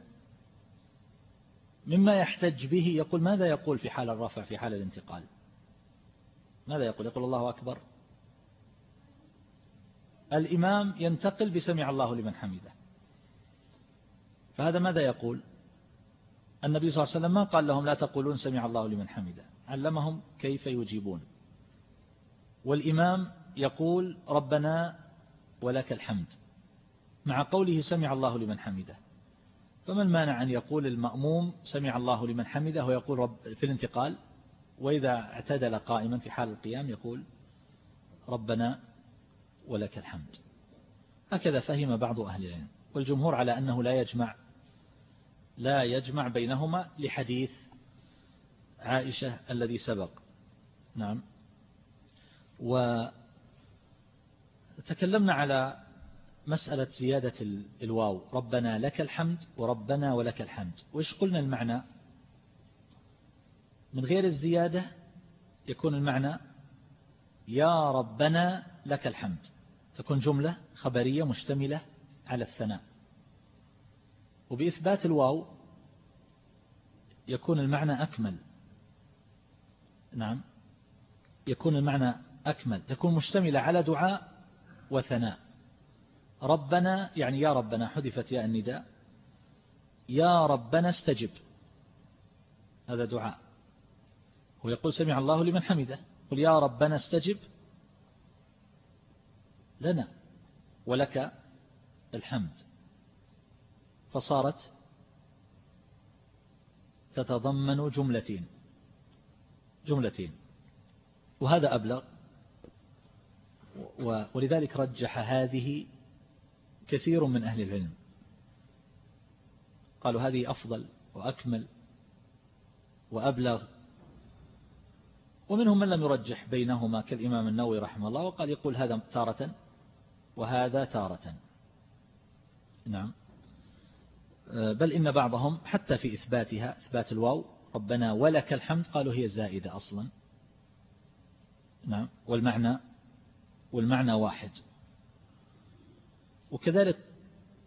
مما يحتج به يقول ماذا يقول في حال الرفع في حال الانتقال؟ ماذا يقول؟ يقول الله أكبر. الإمام ينتقل بسمع الله لمن حمده. فهذا ماذا يقول؟ النبي صلى الله عليه وسلم ما قال لهم لا تقولون سمع الله لمن حمده؟ علمهم كيف يجيبون. والإمام يقول ربنا ولك الحمد مع قوله سمع الله لمن حمده. فما المانع أن يقول المأموم سمع الله لمن حمده ويقول رب في الانتقال؟ وإذا اعتدل قائما في حال القيام يقول ربنا ولك الحمد. هكذا فهم بعض أهل العلم. والجمهور على أنه لا يجمع لا يجمع بينهما لحديث عائشة الذي سبق. نعم. وتكلمنا على مسألة زيادة الواو. ربنا لك الحمد وربنا ولك الحمد. وإيش قلنا المعنى؟ من غير الزيادة يكون المعنى يا ربنا لك الحمد. تكون جملة خبرية مشتملة على الثناء. وبإثبات الواو يكون المعنى أكمل. نعم. يكون المعنى أكمل. تكون مشتملة على دعاء وثناء. ربنا يعني يا ربنا حذفت يا النداء. يا ربنا استجب. هذا دعاء. ويقول سمع الله لمن حمده. قل يا ربنا استجب لنا ولك الحمد. فصارت تتضمن جملتين. جملتين. وهذا أبلغ. ولذلك رجح هذه كثير من أهل العلم. قالوا هذه أفضل وأكمل وأبلغ. ومنهم من لم يرجح بينهما كالإمام النووي رحمه الله وقال يقول هذا تارة وهذا تارة. نعم. بل إن بعضهم حتى في إثباتها إثبات الواو ربنا ولك الحمد قالوا هي زائدة أصلا. نعم. والمعنى والمعنى واحد. وكذلك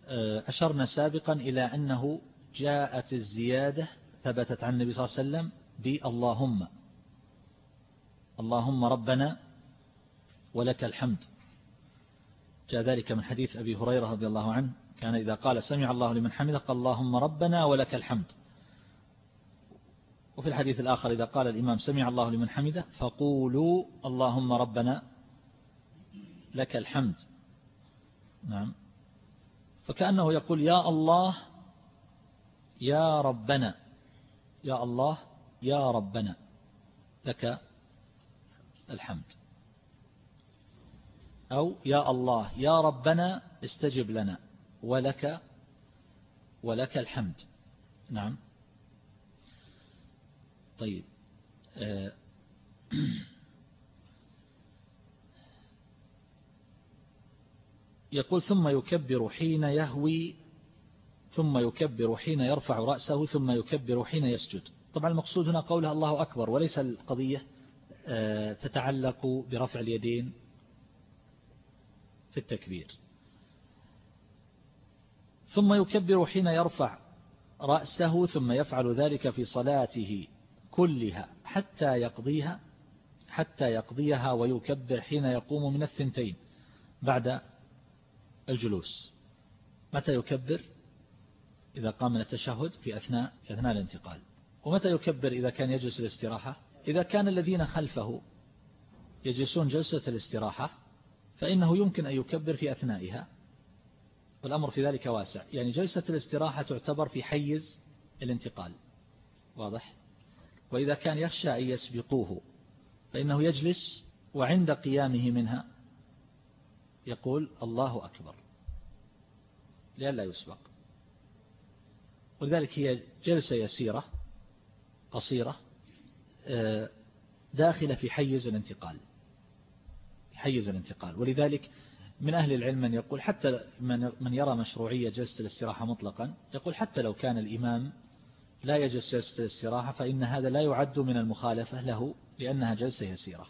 آه، أشرنا سابقا إلى أنه جاءت الزيادة ثبتت عن النبي صلى الله عليه وسلم باللهم. اللهم ربنا ولك الحمد. جاء ذلك من حديث أبي هريرة رضي الله عنه كان إذا قال سمع الله لمن حمده قال اللهم ربنا ولك الحمد. وفي الحديث الآخر إذا قال الإمام سمع الله لمن حمده فقولوا اللهم ربنا لك الحمد. نعم. فكأنه يقول يا الله يا ربنا. يا الله يا ربنا. لك الحمد. أو يا الله يا ربنا استجب لنا. ولك ولك الحمد. نعم. طيب *clears throat* يقول ثم يكبر حين يهوي ثم يكبر حين يرفع رأسه ثم يكبر حين يسجد. طبعا المقصود هنا قولها الله أكبر وليس القضية آه، تتعلق برفع اليدين في التكبير. ثم يكبر حين يرفع رأسه ثم يفعل ذلك في صلاته كلها حتى يقضيها حتى يقضيها ويكبر حين يقوم من الثنتين. بعد الجلوس. متى يكبر؟ إذا قام من التشهد في أثناء, في أثناء الانتقال. ومتى يكبر إذا كان يجلس الاستراحة إذا كان الذين خلفه يجلسون جلسة الاستراحة فإنه يمكن أن يكبر في أثنائها. والأمر في ذلك واسع. يعني جلسة الاستراحة تعتبر في حيز الانتقال. واضح؟ وإذا كان يخشى أن يسبقوه فإنه يجلس وعند قيامه منها يقول الله أكبر. لئلا يسبق. ولذلك هي جلسة يسيرة قصيرة آه، داخلة في حيز الانتقال. حيز الانتقال. ولذلك من أهل العلم من يقول حتى من يرى مشروعية جلسة الاستراحة مطلقا يقول حتى لو كان الإمام لا يجلس جلسة الاستراحة فإن هذا لا يعد من المخالفة له لأنها جلسة يسيرة.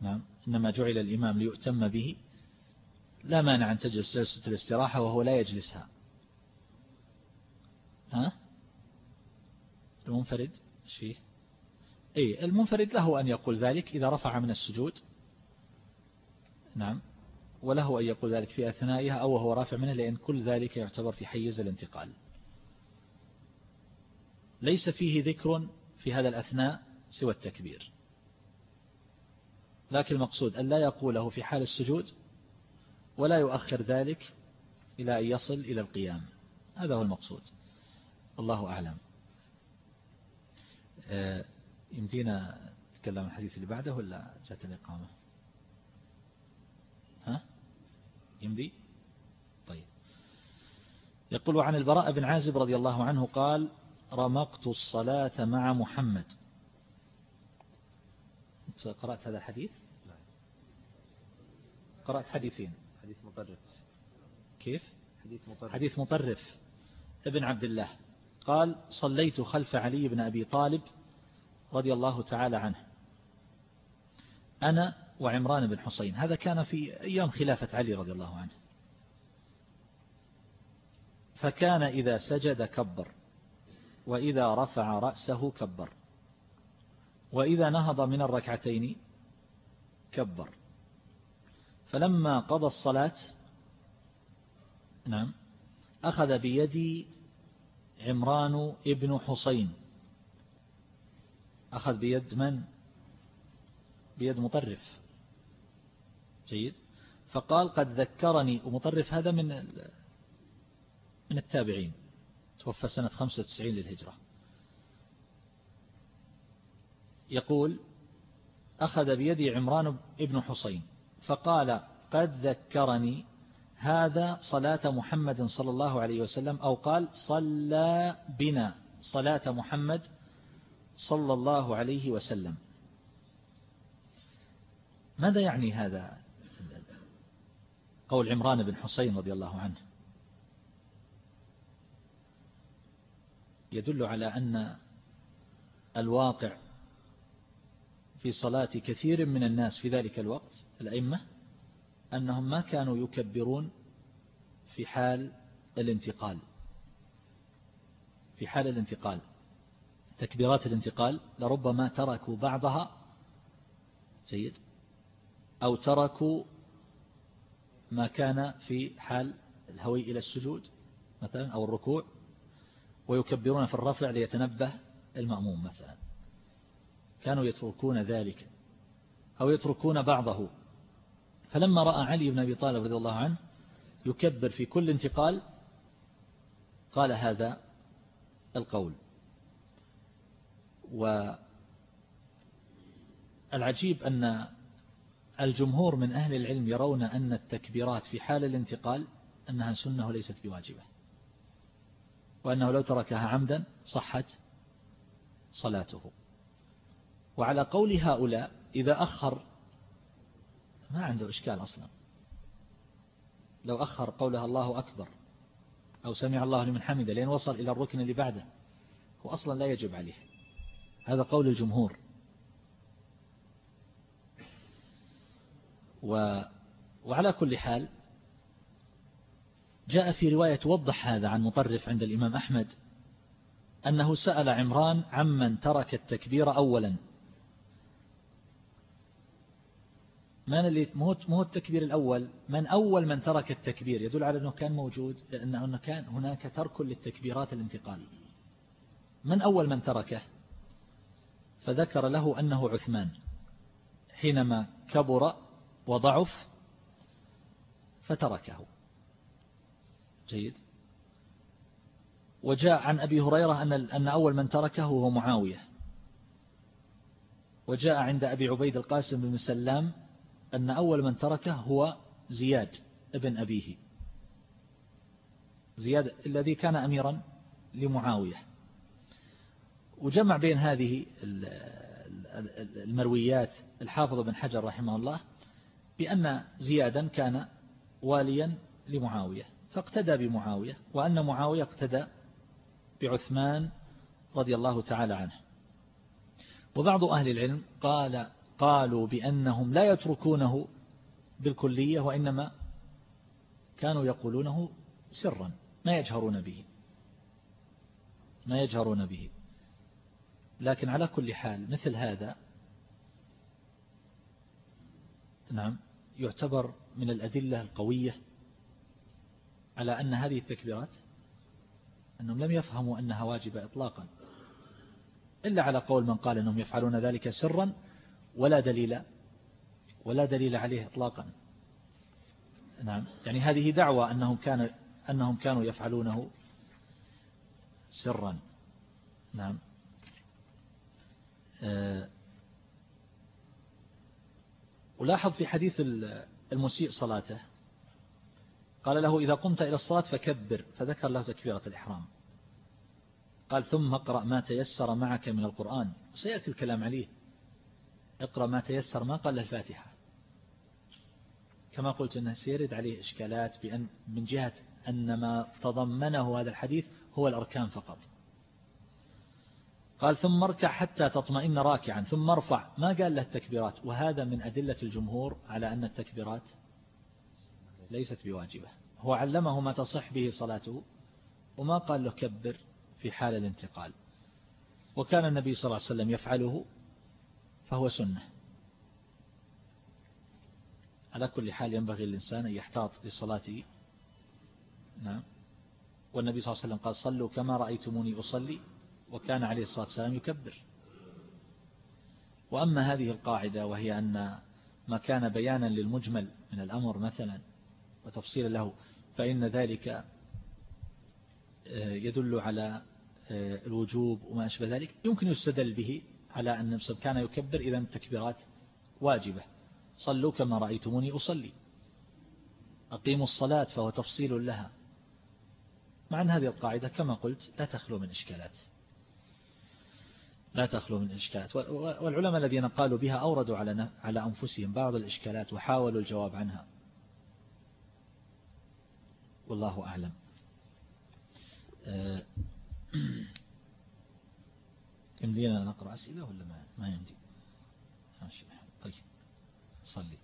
نعم. إنما جعل الإمام ليؤتم به لا مانع أن تجلس جلسة الاستراحة وهو لا يجلسها. ها؟ المنفرد فيه إي المنفرد له أن يقول ذلك إذا رفع من السجود. نعم. وله أن يقول ذلك في أثنائها أو وهو رافع منه لأن كل ذلك يعتبر في حيز الانتقال. ليس فيه ذكر في هذا الأثناء سوى التكبير. لكن المقصود أن لا يقوله في حال السجود ولا يؤخر ذلك إلى أن يصل إلى القيام. هذا هو المقصود. الله أعلم. آه، يمدينا نتكلم الحديث اللي بعده ولا جاءت الإقامة؟ ها؟ يمدي؟ طيب. يقول عن البراء بن عازب رضي الله عنه قال رمقت الصلاة مع محمد. قرأت هذا الحديث؟ قرأت حديثين. حديث مطرف. كيف؟ حديث مطرف. حديث مطرف. ابن عبد الله قال صليت خلف علي بن أبي طالب رضي الله تعالى عنه أنا وعمران بن حسين هذا كان في أيام خلافة علي رضي الله عنه. فكان إذا سجد كبر وإذا رفع رأسه كبر. وإذا نهض من الركعتين كبر. فلما قضى الصلاة نعم أخذ بيدي عمران ابن حسين. أخذ بيد من؟ بيد مطرف. جيد. فقال قد ذكرني ومطرف هذا من من التابعين. توفى سنة 95 للهجرة. يقول أخذ بيدي عمران ابن حسين فقال قد ذكرني هذا صلاة محمد صلى الله عليه وسلم أو قال صلى بنا صلاة محمد صلى الله عليه وسلم. ماذا يعني هذا؟ قول عمران بن حسين رضي الله عنه. يدل على أن الواقع في صلاة كثير من الناس في ذلك الوقت الأئمة أنهم ما كانوا يكبرون في حال الانتقال. في حال الانتقال تكبيرات الانتقال لربما تركوا بعضها جيد أو تركوا ما كان في حال الهوي إلى السجود مثلا أو الركوع ويكبرون في الرفع ليتنبه المأموم مثلا. كانوا يتركون ذلك أو يتركون بعضه. فلما رأى علي بن أبي طالب رضي الله عنه يكبر في كل انتقال قال هذا القول. والعجيب أن الجمهور من أهل العلم يرون أن التكبيرات في حال الانتقال أنها سنة وليست بواجبة وأنه لو تركها عمدا صحت صلاته. وعلى قول هؤلاء إذا أخر ما عنده إشكال أصلا. لو أخر قولها الله أكبر أو سمع الله لمن حمده لين وصل إلى الركن اللي بعده هو أصلا لا يجب عليه. هذا قول الجمهور. و وعلى كل حال جاء في رواية توضح هذا عن مطرف عند الإمام أحمد أنه سأل عمران عمن ترك التكبير أولا. من اللي مو التكبير الأول من أول من ترك التكبير يدل على أنه كان موجود لأنه كان هناك ترك للتكبيرات الانتقال. من أول من تركه؟ فذكر له أنه عثمان. حينما كبر وضعف فتركه. جيد. وجاء عن أبي هريرة أن أن أول من تركه هو معاوية. وجاء عند أبي عبيد القاسم بن سلام أن أول من تركه هو زياد ابن أبيه. زياد الذي كان أميرا لمعاوية. وجمع بين هذه المرويات الحافظ بن حجر رحمه الله بأن زيادا كان واليا لمعاوية. فاقتدى بمعاوية وأن معاوية اقتدى بعثمان رضي الله تعالى عنه. وبعض أهل العلم قال قالوا بأنهم لا يتركونه بالكلية وإنما كانوا يقولونه سرا ما يجهرون به. ما يجهرون به. لكن على كل حال مثل هذا نعم يعتبر من الأدلة القوية على أن هذه التكبيرات أنهم لم يفهموا أنها واجبة إطلاقا إلا على قول من قال أنهم يفعلون ذلك سرا ولا دليل ولا دليل عليه إطلاقا. نعم. يعني هذه دعوة أنهم كان أنهم كانوا يفعلونه سرا. نعم. آه، ولاحظ في حديث المسيء صلاته قال له إذا قمت إلى الصلاة فكبر فذكر له تكبيرة الإحرام. قال ثم اقرأ ما تيسر معك من القرآن. وسيأتي الكلام عليه. اقرأ ما تيسر ما قال الفاتحة. كما قلت أنه سيرد عليه إشكالات بأن من جهة أن ما تضمنه هذا الحديث هو الأركان فقط. قال ثم اركع حتى تطمئن راكعا ثم ارفع. ما قال له التكبيرات؟ وهذا من أدلة الجمهور على أن التكبيرات ليست بواجبة. هو علمه ما تصح به صلاته وما قال له كبر في حال الانتقال. وكان النبي صلى الله عليه وسلم يفعله فهو سنة. على كل حال ينبغي الإنسان أن يحتاط لصلاته. نعم. والنبي صلى الله عليه وسلم قال صلوا كما رأيتموني أصلي. وكان عليه الصلاة والسلام يكبر. وأما هذه القاعدة وهي أن ما كان بيانا للمجمل من الأمر مثلا وتفصيلا له فإن ذلك آه، يدل على آه، الوجوب وما أشبه ذلك. يمكن يستدل به على أن كان يكبر إذا التكبيرات واجبة. صلوا كما رأيتموني أصلي. أقيموا الصلاة فهو تفصيل لها. مع أن هذه القاعدة كما قلت لا تخلو من إشكالات. لا تخلو من إشكالات. والعلماء الذين قالوا بها أوردوا على على أنفسهم بعض الإشكالات وحاولوا الجواب عنها. والله أعلم. آه، *clears throat* يمدينا نقرأ أسئلة ولا ما ما يمدي؟ ماشي. طيب صلي.